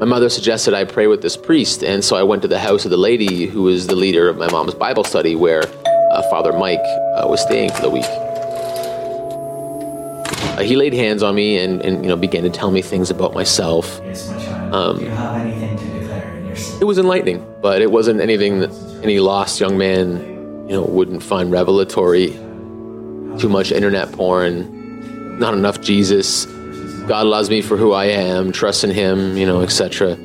My mother suggested I pray with this priest, and so I went to the house of the lady who was the leader of my mom's Bible study, where uh, Father Mike uh, was staying for the week. Uh, he laid hands on me and, and you know began to tell me things about myself. Um, it was enlightening, but it wasn't anything that any lost young man, you know, wouldn't find revelatory. Too much internet porn, not enough Jesus. God loves me for who I am, trust in Him, you know, etc.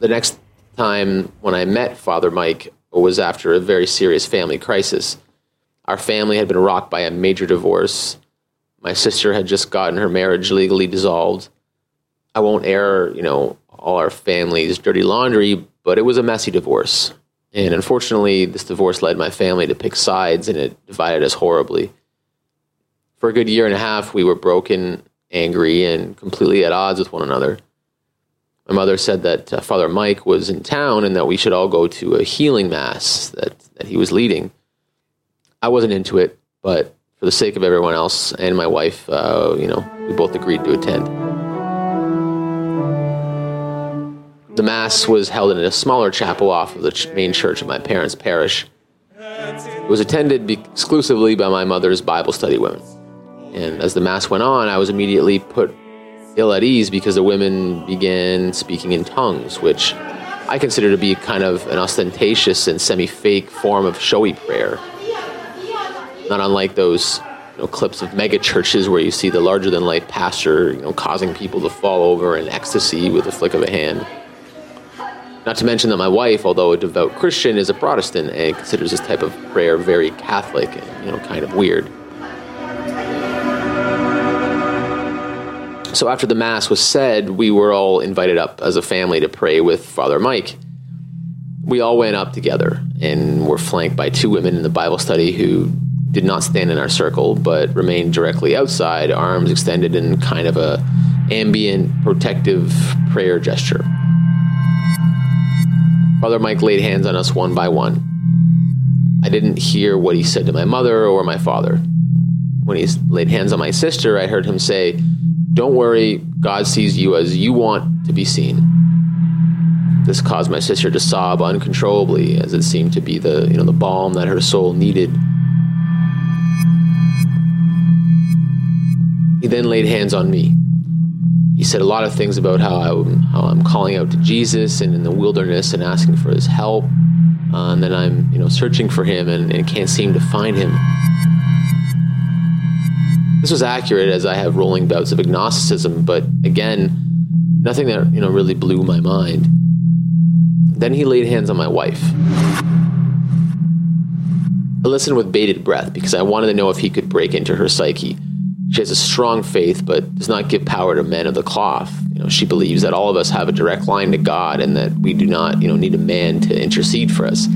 The next time when I met Father Mike was after a very serious family crisis. Our family had been rocked by a major divorce. My sister had just gotten her marriage legally dissolved. I won't air, you know, all our family's dirty laundry, but it was a messy divorce. And unfortunately, this divorce led my family to pick sides and it divided us horribly. For a good year and a half, we were broken, angry, and completely at odds with one another. My mother said that uh, Father Mike was in town and that we should all go to a healing mass that, that he was leading. I wasn't into it, but for the sake of everyone else and my wife, uh, you know, we both agreed to attend. The Mass was held in a smaller chapel off of the ch- main church of my parents' parish. It was attended be- exclusively by my mother's Bible study women. And as the Mass went on, I was immediately put ill at ease because the women began speaking in tongues, which I consider to be kind of an ostentatious and semi fake form of showy prayer. Not unlike those you know, clips of mega churches where you see the larger than life pastor you know, causing people to fall over in ecstasy with a flick of a hand. Not to mention that my wife, although a devout Christian, is a Protestant and considers this type of prayer very Catholic and you know kind of weird. So after the mass was said, we were all invited up as a family to pray with Father Mike. We all went up together and were flanked by two women in the Bible study who did not stand in our circle but remained directly outside, arms extended in kind of a ambient protective prayer gesture. Father Mike laid hands on us one by one. I didn't hear what he said to my mother or my father. When he laid hands on my sister, I heard him say, Don't worry, God sees you as you want to be seen. This caused my sister to sob uncontrollably, as it seemed to be the, you know, the balm that her soul needed. He then laid hands on me. He said a lot of things about how, I, how I'm calling out to Jesus and in the wilderness and asking for his help. Uh, and then I'm, you know, searching for him and, and can't seem to find him. This was accurate as I have rolling bouts of agnosticism, but again, nothing that, you know, really blew my mind. Then he laid hands on my wife. I listened with bated breath because I wanted to know if he could break into her psyche. She has a strong faith, but does not give power to men of the cloth. You know, she believes that all of us have a direct line to God, and that we do not, you know, need a man to intercede for us.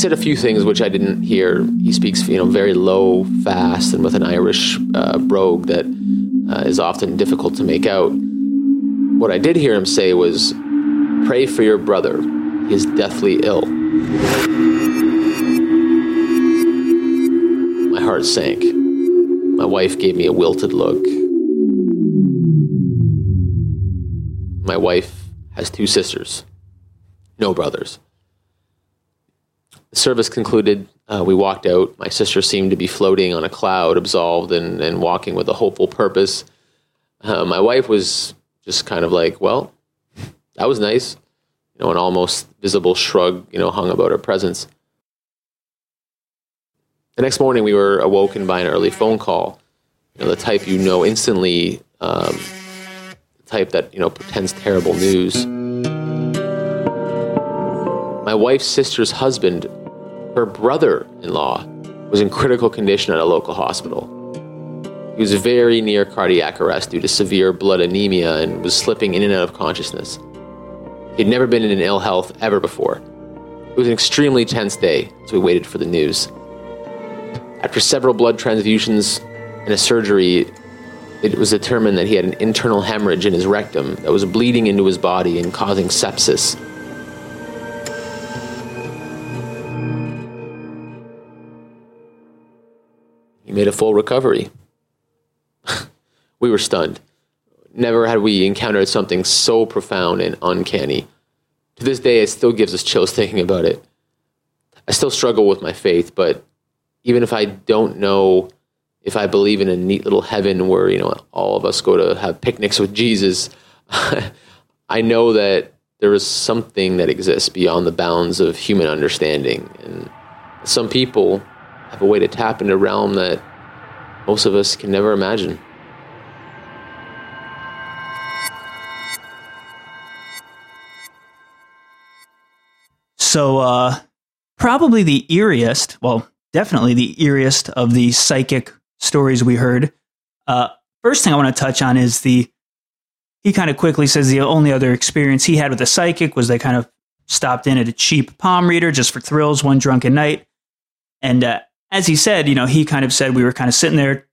Said a few things which I didn't hear. He speaks, you know, very low, fast, and with an Irish uh, brogue that uh, is often difficult to make out. What I did hear him say was, "Pray for your brother; he is deathly ill." My heart sank. My wife gave me a wilted look. My wife has two sisters, no brothers. The service concluded. Uh, we walked out. My sister seemed to be floating on a cloud, absolved and, and walking with a hopeful purpose. Uh, my wife was just kind of like, well, that was nice. You know, an almost visible shrug, you know, hung about her presence. The next morning, we were awoken by an early phone call. You know, the type you know instantly, um, the type that you know pretends terrible news. My wife's sister's husband, her brother-in-law, was in critical condition at a local hospital. He was very near cardiac arrest due to severe blood anemia and was slipping in and out of consciousness. He'd never been in ill health ever before. It was an extremely tense day as we waited for the news. After several blood transfusions and a surgery, it was determined that he had an internal hemorrhage in his rectum that was bleeding into his body and causing sepsis. He made a full recovery. we were stunned. Never had we encountered something so profound and uncanny. To this day, it still gives us chills thinking about it. I still struggle with my faith, but even if I don't know if I believe in a neat little heaven where, you know, all of us go to have picnics with Jesus, I know that there is something that exists beyond the bounds of human understanding. And some people have a way to tap into a realm that most of us can never imagine. So, uh, probably the eeriest, well, definitely the eeriest of the psychic stories we heard. Uh, first thing I want to touch on is the, he kind of quickly says the only other experience he had with a psychic was they kind of stopped in at a cheap palm reader just for thrills one drunken night. And uh, as he said, you know, he kind of said we were kind of sitting there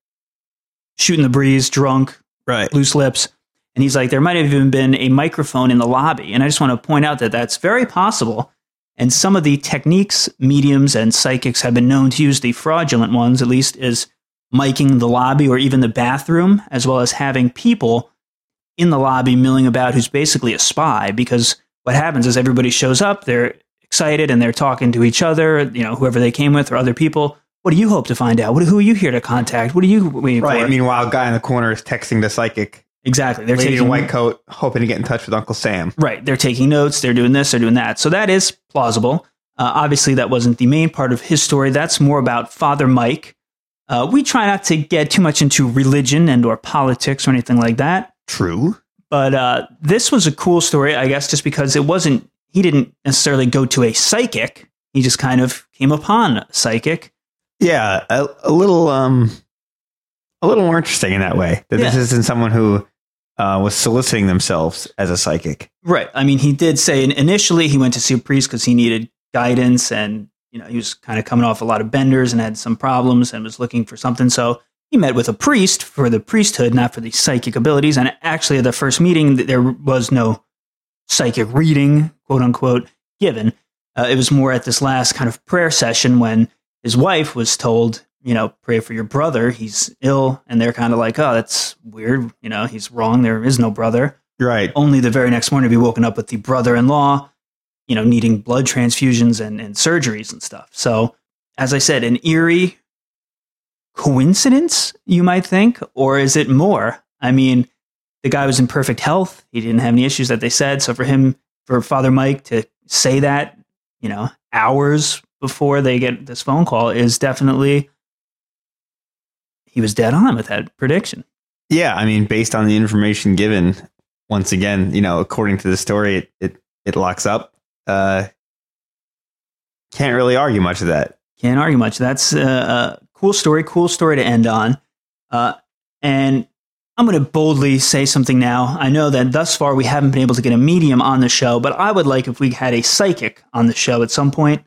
shooting the breeze, drunk, right, loose lips. And he's like, there might have even been a microphone in the lobby. And I just want to point out that that's very possible. And some of the techniques mediums and psychics have been known to use, the fraudulent ones at least, is miking the lobby or even the bathroom, as well as having people in the lobby milling about who's basically a spy because what happens is everybody shows up, they're excited and they're talking to each other, you know, whoever they came with or other people. What do you hope to find out? What, who are you here to contact? What are you waiting Right. for? Meanwhile, a guy in the corner is texting the psychic. Exactly. They're lady in taking a white coat, hoping to get in touch with Uncle Sam. Right. They're taking notes. They're doing this. They're doing that. So that is plausible. Uh, obviously, that wasn't the main part of his story. That's more about Father Mike. Uh, we try not to get too much into religion and or politics or anything like that. True. But uh, this was a cool story, I guess, just because it wasn't. He didn't necessarily go to a psychic. He just kind of came upon a psychic. Yeah, a, a little um a little more interesting in that way. That this isn't someone who uh, was soliciting themselves as a psychic. Right. I mean, he did say initially he went to see a priest because he needed guidance and, you know, he was kind of coming off a lot of benders and had some problems and was looking for something. So he met with a priest for the priesthood, not for the psychic abilities. And actually, at the first meeting, there was no psychic reading, quote unquote, given. Uh, it was more at this last kind of prayer session when his wife was told, you know, pray for your brother. He's ill. And they're kind of like, oh, that's weird. You know, he's wrong. There is no brother. Right. Only the very next morning to be woken up with the brother in law, you know, needing blood transfusions and, and surgeries and stuff. So, as I said, an eerie coincidence, you might think, or is it more? I mean, the guy was in perfect health. He didn't have any issues that they said. So, for him, for Father Mike to say that, you know, hours before they get this phone call is definitely, he was dead on with that prediction. Yeah, I mean, based on the information given, once again, you know, according to the story, it it, it locks up. Uh, can't really argue much of that. Can't argue much. That's a, a cool story. Cool story to end on. Uh, and I'm going to boldly say something now. I know that thus far we haven't been able to get a medium on the show, but I would like if we had a psychic on the show at some point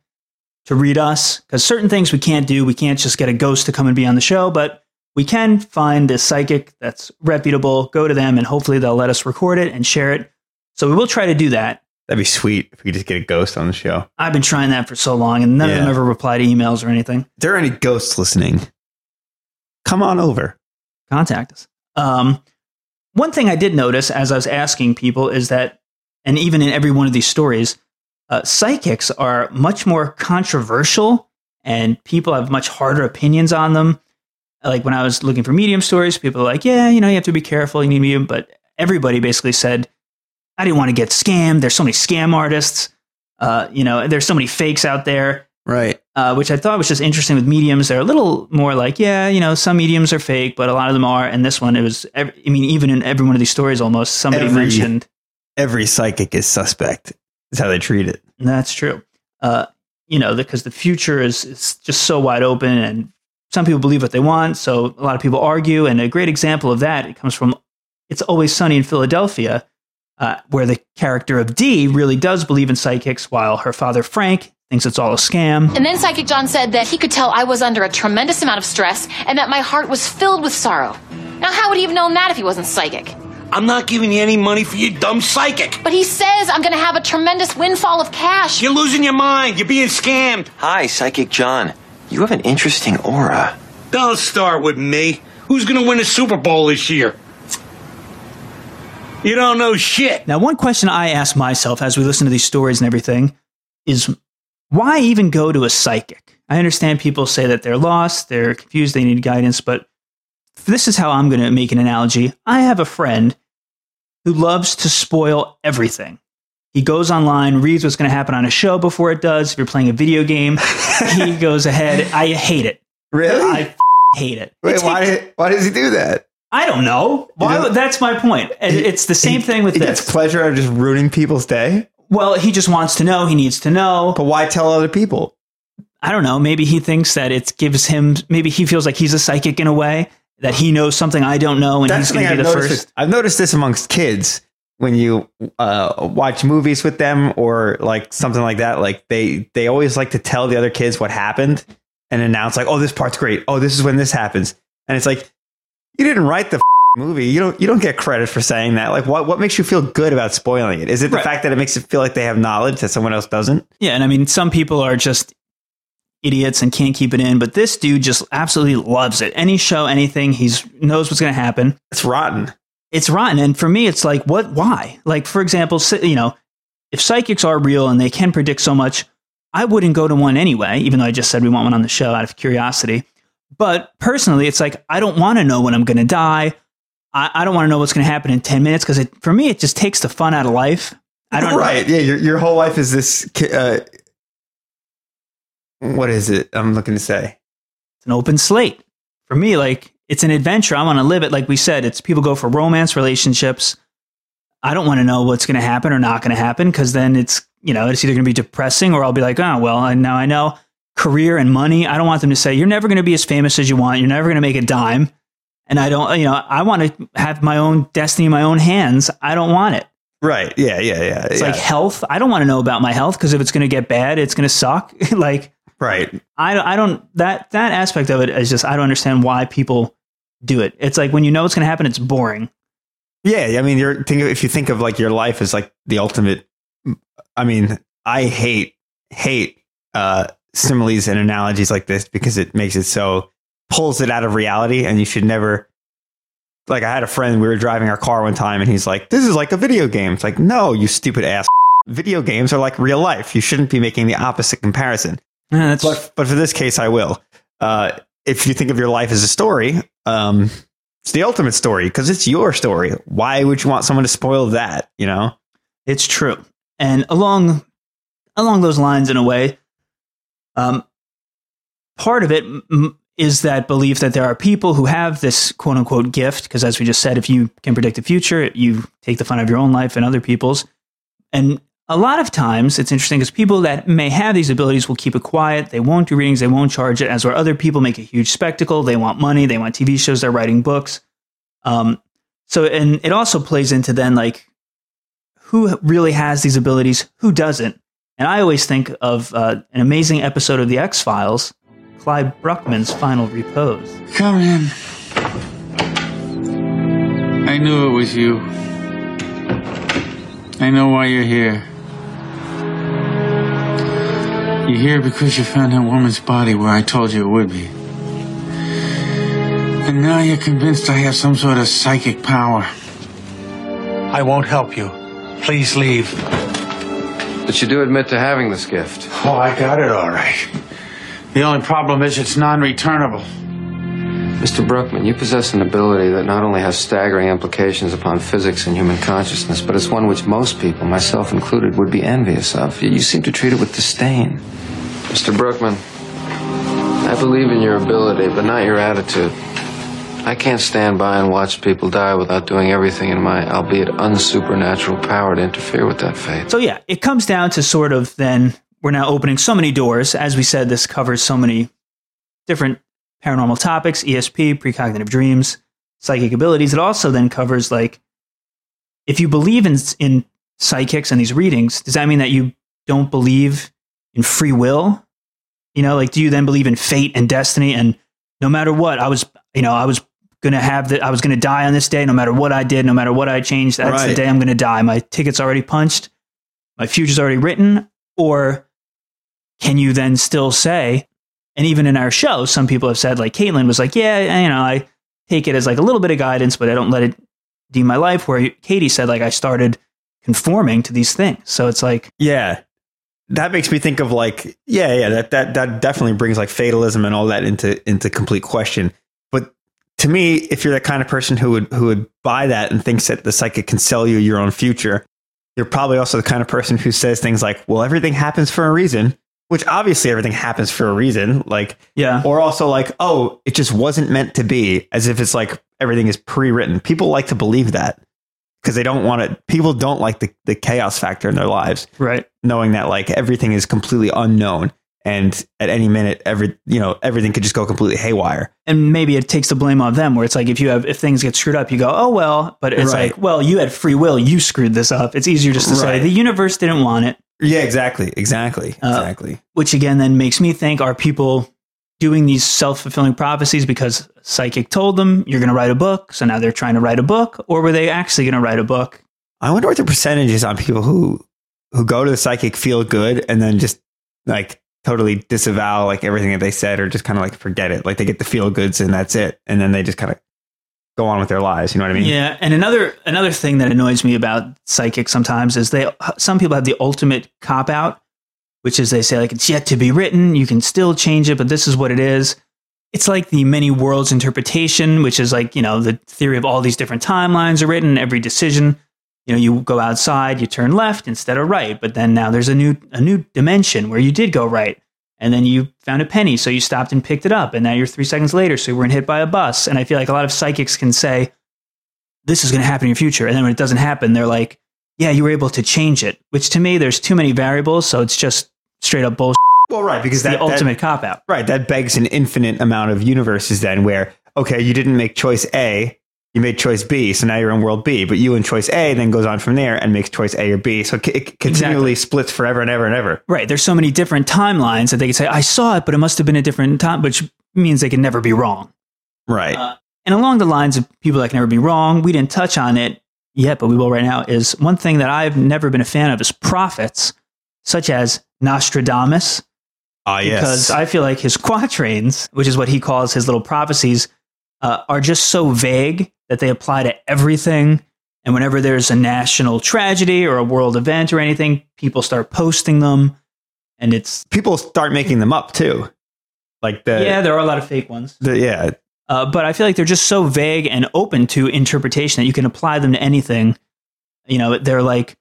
to read us because certain things we can't do. We can't just get a ghost to come and be on the show, but we can find a psychic that's reputable, go to them, and hopefully they'll let us record it and share it. So we will try to do that. That'd be sweet if we could just get a ghost on the show. I've been trying that for so long, and none of them ever reply to emails or anything. If there are any ghosts listening, come on over. contact us. Um, one thing I did notice as I was asking people is that, and even in every one of these stories, uh, psychics are much more controversial and people have much harder opinions on them. Like when I was looking for medium stories, people are like, yeah, you know, you have to be careful, you need medium. But everybody basically said, I didn't want to get scammed. There's so many scam artists. Uh, you know, there's so many fakes out there Right. uh, which I thought was just interesting with mediums. They're a little more like, yeah, you know, some mediums are fake, but a lot of them are. And this one, it was, ev- I mean, even in every one of these stories, almost somebody Every- mentioned Every psychic is suspect. Is how they treat it. that's true. Uh, you know, because the future is, is just so wide open, and some people believe what they want. So a lot of people argue. And a great example of that it comes from "It's Always Sunny in Philadelphia," uh, where the character of Dee really does believe in psychics, while her father Frank thinks it's all a scam. And then Psychic John said that he could tell I was under a tremendous amount of stress and that my heart was filled with sorrow. Now, how would he have known that if he wasn't psychic? I'm not giving you any money for your dumb psychic. But he says I'm going to have a tremendous windfall of cash. You're losing your mind. You're being scammed. Hi, Psychic John. You have an interesting aura. Don't start with me. Who's going to win the Super Bowl this year? You don't know shit. Now, one question I ask myself as we listen to these stories and everything is why even go to a psychic? I understand people say that they're lost, they're confused, they need guidance, but this is how I'm going to make an analogy. I have a friend who loves to spoil everything. He goes online, reads what's going to happen on a show before it does. If you're playing a video game, he goes ahead. I hate it. Really? I f- hate it. Wait, It why? takes- Why does he do that? I don't know. Why? You know- that's my point. And it's the same thing with He this. gets pleasure out of just ruining people's day. Well, he just wants to know. He needs to know. But why tell other people? I don't know. Maybe he thinks that it gives him. Maybe he feels like he's a psychic in a way that he knows something I don't know, and That's he's going to I've be the noticed. first. I've noticed this amongst kids when you uh, watch movies with them or like something like that. Like they they always like to tell the other kids what happened and announce like, "Oh, this part's great. Oh, this is when this happens." And it's like you didn't write the f- movie. You don't you don't get credit for saying that. Like, what what makes you feel good about spoiling it? Is it the Right. fact that it makes it feel like they have knowledge that someone else doesn't? Yeah, and I mean, some people are just idiots and can't keep it in, but this dude just absolutely loves it. Any show, anything, he's knows what's going to happen. It's rotten. it's rotten. And for me, it's like, what? Why? Like, for example, you know, if psychics are real and they can predict so much, I wouldn't go to one anyway. Even though I just said we want one on the show out of curiosity. But personally, it's like I don't want to know when I'm going to die. I, I don't want to know what's going to happen in ten minutes because for me, it just takes the fun out of life. I don't right. Yeah, your your whole life is this. Uh, what is it? I'm looking to say. It's an open slate. For me, like it's an adventure. I want to live it. Like we said, it's people go for romance relationships. I don't want to know what's going to happen or not going to happen because then it's you know it's either going to be depressing or I'll be like, oh well, and now I know career and money. I don't want them to say you're never going to be as famous as you want. You're never going to make a dime. And I don't, you know, I want to have my own destiny in my own hands. I don't want it. Right. Yeah. Yeah. Yeah. It's yeah. like health. I don't want to know about my health because if it's going to get bad, it's going to suck. like, right. I, I don't, that, that aspect of it is just, I don't understand why people do it. It's like when you know what's going to happen, it's boring. Yeah, I mean, you're think of, if you think of like your life as like the ultimate. I mean, I hate hate uh, similes and analogies like this because it makes it so pulls it out of reality, and you should never. Like I had a friend, we were driving our car one time, and he's like, "This is like a video game." It's like, no, you stupid ass. Video games are like real life. You shouldn't be making the opposite comparison. Yeah, that's but but for this case, I will. Uh, if you think of your life as a story, um, it's the ultimate story because it's your story. Why would you want someone to spoil that? You know, It's true. And along along those lines, in a way, um, part of it m- is that belief that there are people who have this quote unquote gift. Because as we just said, if you can predict the future, you take the fun of your own life and other people's. And a lot of times, it's interesting because people that may have these abilities will keep it quiet. They won't do readings. They won't charge it. As where other people make a huge spectacle. They want money. They want TV shows. They're writing books. Um, so, and it also plays into then like who really has these abilities, who doesn't. And I always think of uh, an amazing episode of The X Files, Clyde Bruckman's Final Repose. Come in. I knew it was you. I know why you're here. You're here because you found that woman's body where I told you it would be. And now you're convinced I have some sort of psychic power. I won't help you. Please leave. But you do admit to having this gift. Oh, I got it all right. The only problem is it's non returnable. Mr. Bruckman, you possess an ability that not only has staggering implications upon physics and human consciousness, but it's one which most people, myself included, would be envious of. Yet you seem to treat it with disdain. Mr. Bruckman, I believe in your ability, but not your attitude. I can't stand by and watch people die without doing everything in my, albeit unsupernatural power to interfere with that fate. So, yeah, it comes down to sort of then we're now opening so many doors. As we said, this covers so many different paranormal topics ESP, precognitive dreams, psychic abilities. It also then covers like if you believe in, in psychics and these readings, does that mean that you don't believe in free will? You know, like do you then believe in fate and destiny? And no matter what, I was, you know, I was going to have that, I was going to die on this day, no matter what I did, no matter what I changed. That's the day I'm going to die. My ticket's already punched, my future's already written. Or can you then still say, and even in our show, some people have said, like Caitlin was like, yeah, you know, I take it as like a little bit of guidance, but I don't let it deem my life. Where Katie said, like, I started conforming to these things. So it's like, yeah, that makes me think of like, yeah, yeah, that that that definitely brings like fatalism and all that into into complete question. But to me, if you're the kind of person who would who would buy that and thinks that the psychic can sell you your own future, you're probably also the kind of person who says things like, "Well, everything happens for a reason," which obviously everything happens for a reason. Like, yeah, or also like, "Oh, it just wasn't meant to be," as if it's like everything is pre-written. People like to believe that because they don't want it. People don't like the the chaos factor in their lives, right? Knowing that like everything is completely unknown. And at any minute, every you know everything could just go completely haywire. and maybe it takes the blame on them where it's like if you have if things get screwed up you go oh well but it's Right. like well you had free will you screwed this up it's easier just to say the universe didn't want it Yeah, exactly, exactly, Uh, exactly. which again then makes me think are people doing these self-fulfilling prophecies because psychic told them you're going to write a book so now they're trying to write a book or were they actually going to write a book I wonder what the percentage is on people who who go to the psychic, feel good, and then just like totally disavow like everything that they said, or just kind of like forget it. Like they get the feel goods and that's it, and then they just kind of go on with their lives. You know what I mean? Yeah, and another another thing that annoys me about psychics sometimes is they some people have the ultimate cop out, which is they say like it's yet to be written, you can still change it, but this is what it is. It's like the many worlds interpretation, which is like you know the theory of all these different timelines are written. Every decision, you know, you go outside, you turn left instead of right, but then now there's a new a new dimension where you did go right and then you found a penny, so you stopped and picked it up, and now you're three seconds later, so you weren't hit by a bus. And I feel like a lot of psychics can say, "This is going to happen in your future," and then when it doesn't happen, they're like, "Yeah, you were able to change it." Which to me, there's too many variables, so it's just straight up bullshit. Well, right, because the that, ultimate cop out. Right, that begs an infinite amount of universes then where okay, you didn't make choice A, you made choice B, so now you're in world B, but you in choice A then goes on from there and makes choice A or B, so it, it continually exactly. splits forever and ever and ever. Right, there's so many different timelines that they could say I saw it, but it must have been a different time, which means they can never be wrong. Right. Uh, and along the lines of people that can never be wrong, we didn't touch on it yet, but we will right now. Is one thing that I've never been a fan of is prophets, such as Nostradamus. Ah, yes. Because I feel like his quatrains, which is what he calls his little prophecies, uh, are just so vague that they apply to everything. And whenever there's a national tragedy or a world event or anything, people start posting them. And it's people start making them up too. Like the yeah, there are a lot of fake ones. The, yeah, uh, but I feel like they're just so vague and open to interpretation that you can apply them to anything. You know, they're like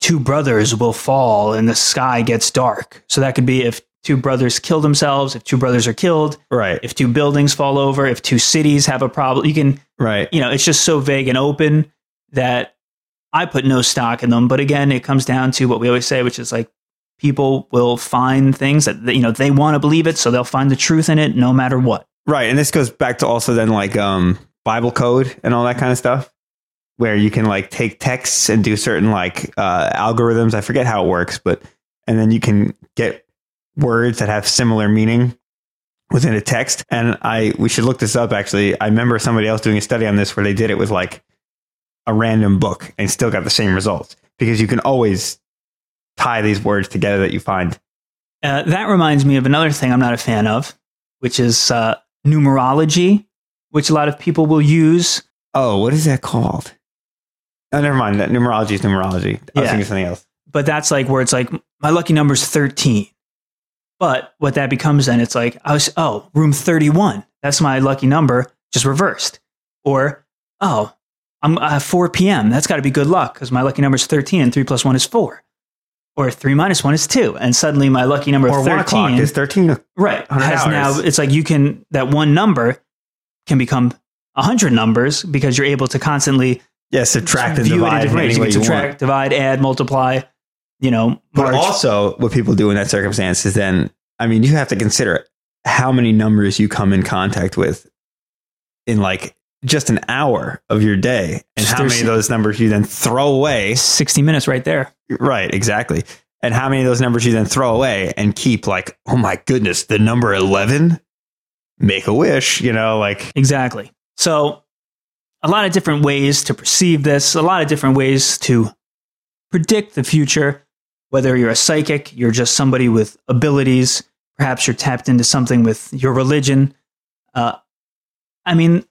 two brothers will fall and the sky gets dark. So that could be if two brothers kill themselves, if two brothers are killed, right? If two buildings fall over, if two cities have a problem, you can, right? You know, it's just so vague and open that I put no stock in them. But again, it comes down to what we always say, which is like people will find things that you know they want to believe it, so they'll find the truth in it no matter what. Right, and this goes back to also then like um, Bible code and all that kind of stuff, where you can like take texts and do certain like uh, algorithms. I forget how it works, but and then you can get words that have similar meaning within a text. And I we should look this up actually. I remember somebody else doing a study on this where they did it with like a random book and still got the same results because you can always tie these words together that you find. Uh, that reminds me of another thing I'm not a fan of, which is uh, numerology, which a lot of people will use. Oh, what is that called? Oh, never mind. That numerology is numerology. I was thinking something else. But that's like where it's like my lucky number is 13. But what that becomes then, it's like, I was, oh, room 31. That's my lucky number, just reversed. Or, oh, I'm uh, 4 p.m. That's got to be good luck because my lucky number is 13 and 3 plus 1 is 4. Or 3 minus 1 is 2. And suddenly my lucky number or 13 1 o'clock is 13. Right. Has hours. now, it's like you can, that one number can become 100 numbers because you're able to constantly yeah, subtract and divide it in different ways. You can subtract, divide, add, multiply, you know, But also, what people do in that circumstance is then, I mean, you have to consider how many numbers you come in contact with in like just an hour of your day, and how many of those numbers you then throw away. 60 minutes right there. Right, exactly. And how many of those numbers you then throw away and keep like, oh my goodness, the number 11? Make a wish, you know, like. Exactly. So, a lot of different ways to perceive this, a lot of different ways to predict the future. Whether you're a psychic, you're just somebody with abilities, perhaps you're tapped into something with your religion. Uh, I mean,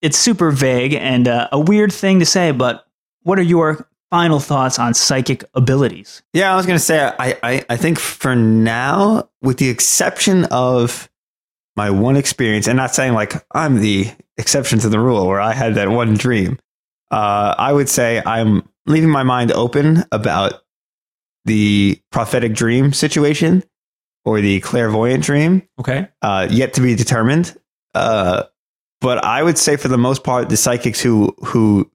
it's super vague and uh, a weird thing to say, but what are your final thoughts on psychic abilities? Yeah, I was going to say, I, I, I think for now, with the exception of my one experience, and not saying like I'm the exception to the rule where I had that one dream, uh, I would say I'm leaving my mind open about the prophetic dream situation or the clairvoyant dream. Okay. Uh, yet to be determined. Uh, but I would say for the most part, the psychics who who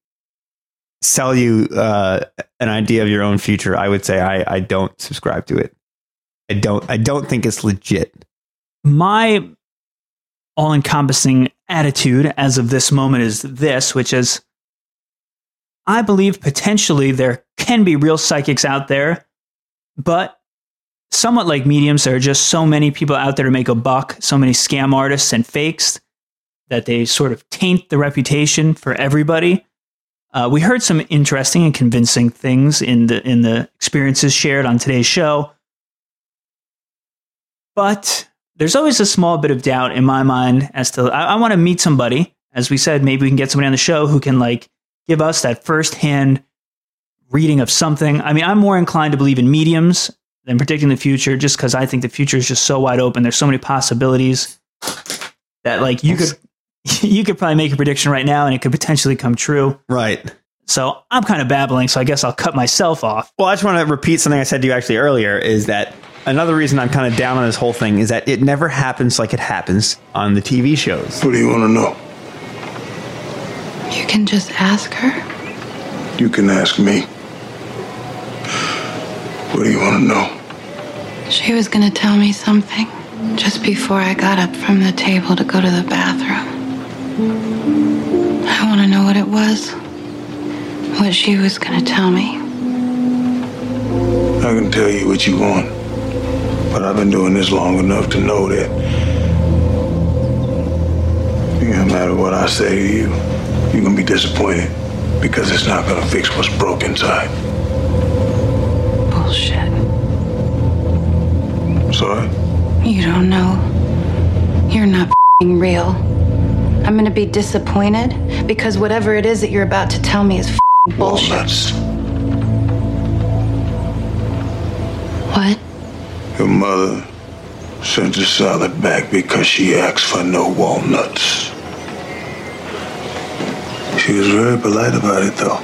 sell you uh, an idea of your own future, I would say I, I don't subscribe to it. I don't I don't think it's legit. My all encompassing attitude as of this moment is this, which is I believe potentially there can be real psychics out there, but somewhat like mediums, there are just so many people out there to make a buck, so many scam artists and fakes that they sort of taint the reputation for everybody. Uh, we heard some interesting and convincing things in the in the experiences shared on today's show, but there's always a small bit of doubt in my mind as to I, I want to meet somebody as we said, maybe we can get somebody on the show who can like give us that firsthand reading of something. I mean, I'm more inclined to believe in mediums than predicting the future, just because I think the future is just so wide open. There's so many possibilities that like you could you could probably make a prediction right now and it could potentially come true. Right. So I'm kind of babbling, so I guess I'll cut myself off. Well, I just want to repeat something I said to you actually earlier is that another reason I'm kind of down on this whole thing is that it never happens like it happens on the TV shows. What do you want to know? You can just ask her. You can ask me. What do you want to know? She was going to tell me something just before I got up from the table to go to the bathroom. I want to know what it was. What she was going to tell me. I can tell you what you want, but I've been doing this long enough to know that no matter what I say to you, you're gonna be disappointed because it's not gonna fix what's broke inside. Sorry? You don't know. You're not fing real. I'm gonna be disappointed because whatever it is that you're about to tell me is fing bullshit. Walnuts. What? Your mother sent a salad back because she asked for no walnuts. She was very polite about it, though.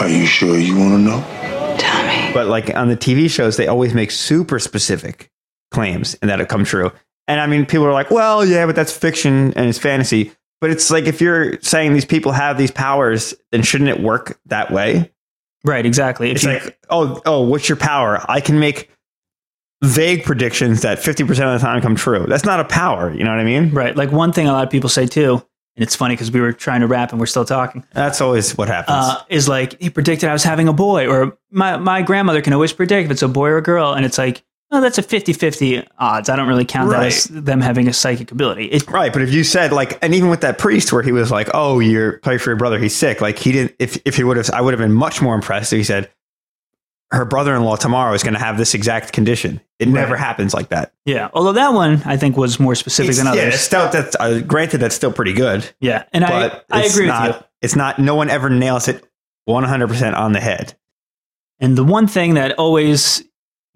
Are you sure you want to know? But like on the TV shows, they always make super specific claims and that it come true. And I mean, people are like, well, yeah, but that's fiction and it's fantasy. But it's like if you're saying these people have these powers, then shouldn't it work that way? Right, exactly. If it's you- like, oh, oh, what's your power? I can make vague predictions that 50% of the time come true. That's not a power. You know what I mean? Right. Like one thing a lot of people say too, and it's funny because we were trying to wrap and we're still talking. That's always what happens. Uh, is like he predicted I was having a boy, or my my grandmother can always predict if it's a boy or a girl, and it's like, oh, that's a 50-50 odds. I don't really count that as them having a psychic ability. It, Right, but if you said like, and even with that priest where he was like, "Oh, you're pray for your brother, he's sick," like he didn't. If if he would have, I would have been much more impressed if he said, "Her brother-in-law tomorrow is going to have this exact condition." It never happens like that. yeah. Although that one I think was more specific than yeah, others. it's still, that's uh, granted that's still pretty good. Yeah, and I I it's agree not, with you. It's not. No one ever nails it one hundred percent on the head. And the one thing that always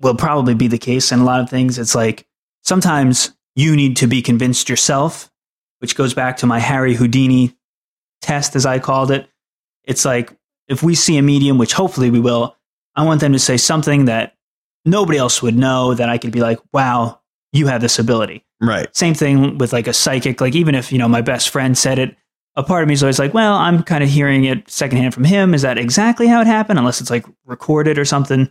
will probably be the case in a lot of things, it's like sometimes you need to be convinced yourself, which goes back to my Harry Houdini test, as I called it. It's like if we see a medium, which hopefully we will, I want them to say something that nobody else would know that I could be like, wow, you have this ability. Right. Same thing with like a psychic. Like even if, you know, my best friend said it, a part of me is always like, well, I'm kind of hearing it secondhand from him. Is that exactly how it happened? Unless it's like recorded or something.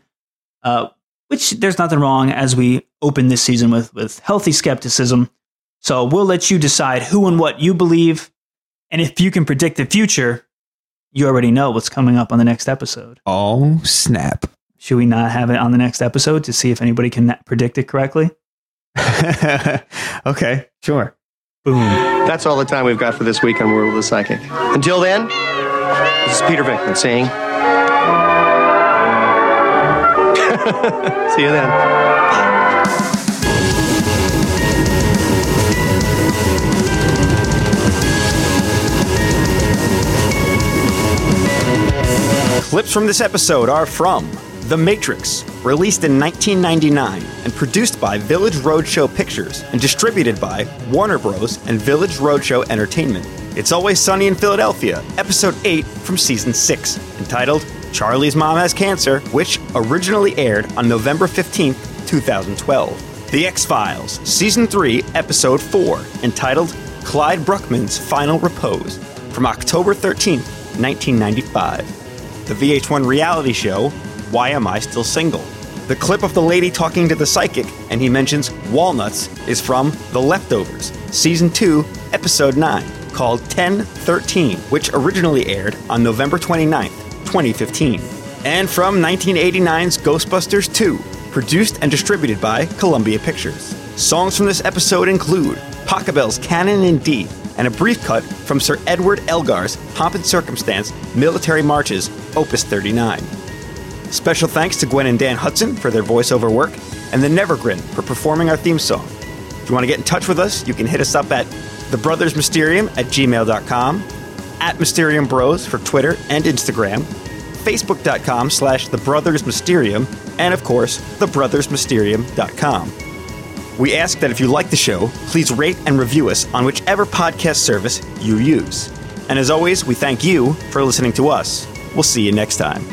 Uh, which there's nothing wrong as we open this season with with healthy skepticism. So we'll let you decide who and what you believe, and if you can predict the future, you already know what's coming up on the next episode. Oh snap! Should we not have it on the next episode to see if anybody can predict it correctly? okay, sure. Boom. That's all the time we've got for this week on World of the Psychic. Until then, this is Peter Vickman saying, see you then. Clips from this episode are from The Matrix, released in 1999 and produced by Village Roadshow Pictures and distributed by Warner Bros. and Village Roadshow Entertainment. It's Always Sunny in Philadelphia, episode 8 from season 6, entitled Charlie's Mom Has Cancer, which originally aired on November 15th, 2012. The X Files, season 3, episode 4, entitled Clyde Bruckman's Final Repose, from October 13th, 1995 the VH1 reality show, Why Am I Still Single? The clip of the lady talking to the psychic, and he mentions walnuts, is from The Leftovers, Season 2, Episode 9, called 1013, which originally aired on November 29th, 2015. And from 1989's Ghostbusters 2, produced and distributed by Columbia Pictures. Songs from this episode include Pachelbel's Canon in D, and a brief cut from Sir Edward Elgar's Pomp and Circumstance Military Marches, Opus 39. Special thanks to Gwen and Dan Hudson for their voiceover work, and the Nevergrin for performing our theme song. If you want to get in touch with us, you can hit us up at The Brothers Mysterium at gmail.com, at Mysterium Bros for Twitter and Instagram, facebook.com slash The Brothers Mysterium, and of course, thebrothersmysterium.com. We ask that if you like the show, please rate and review us on whichever podcast service you use. And as always, we thank you for listening to us. We'll see you next time.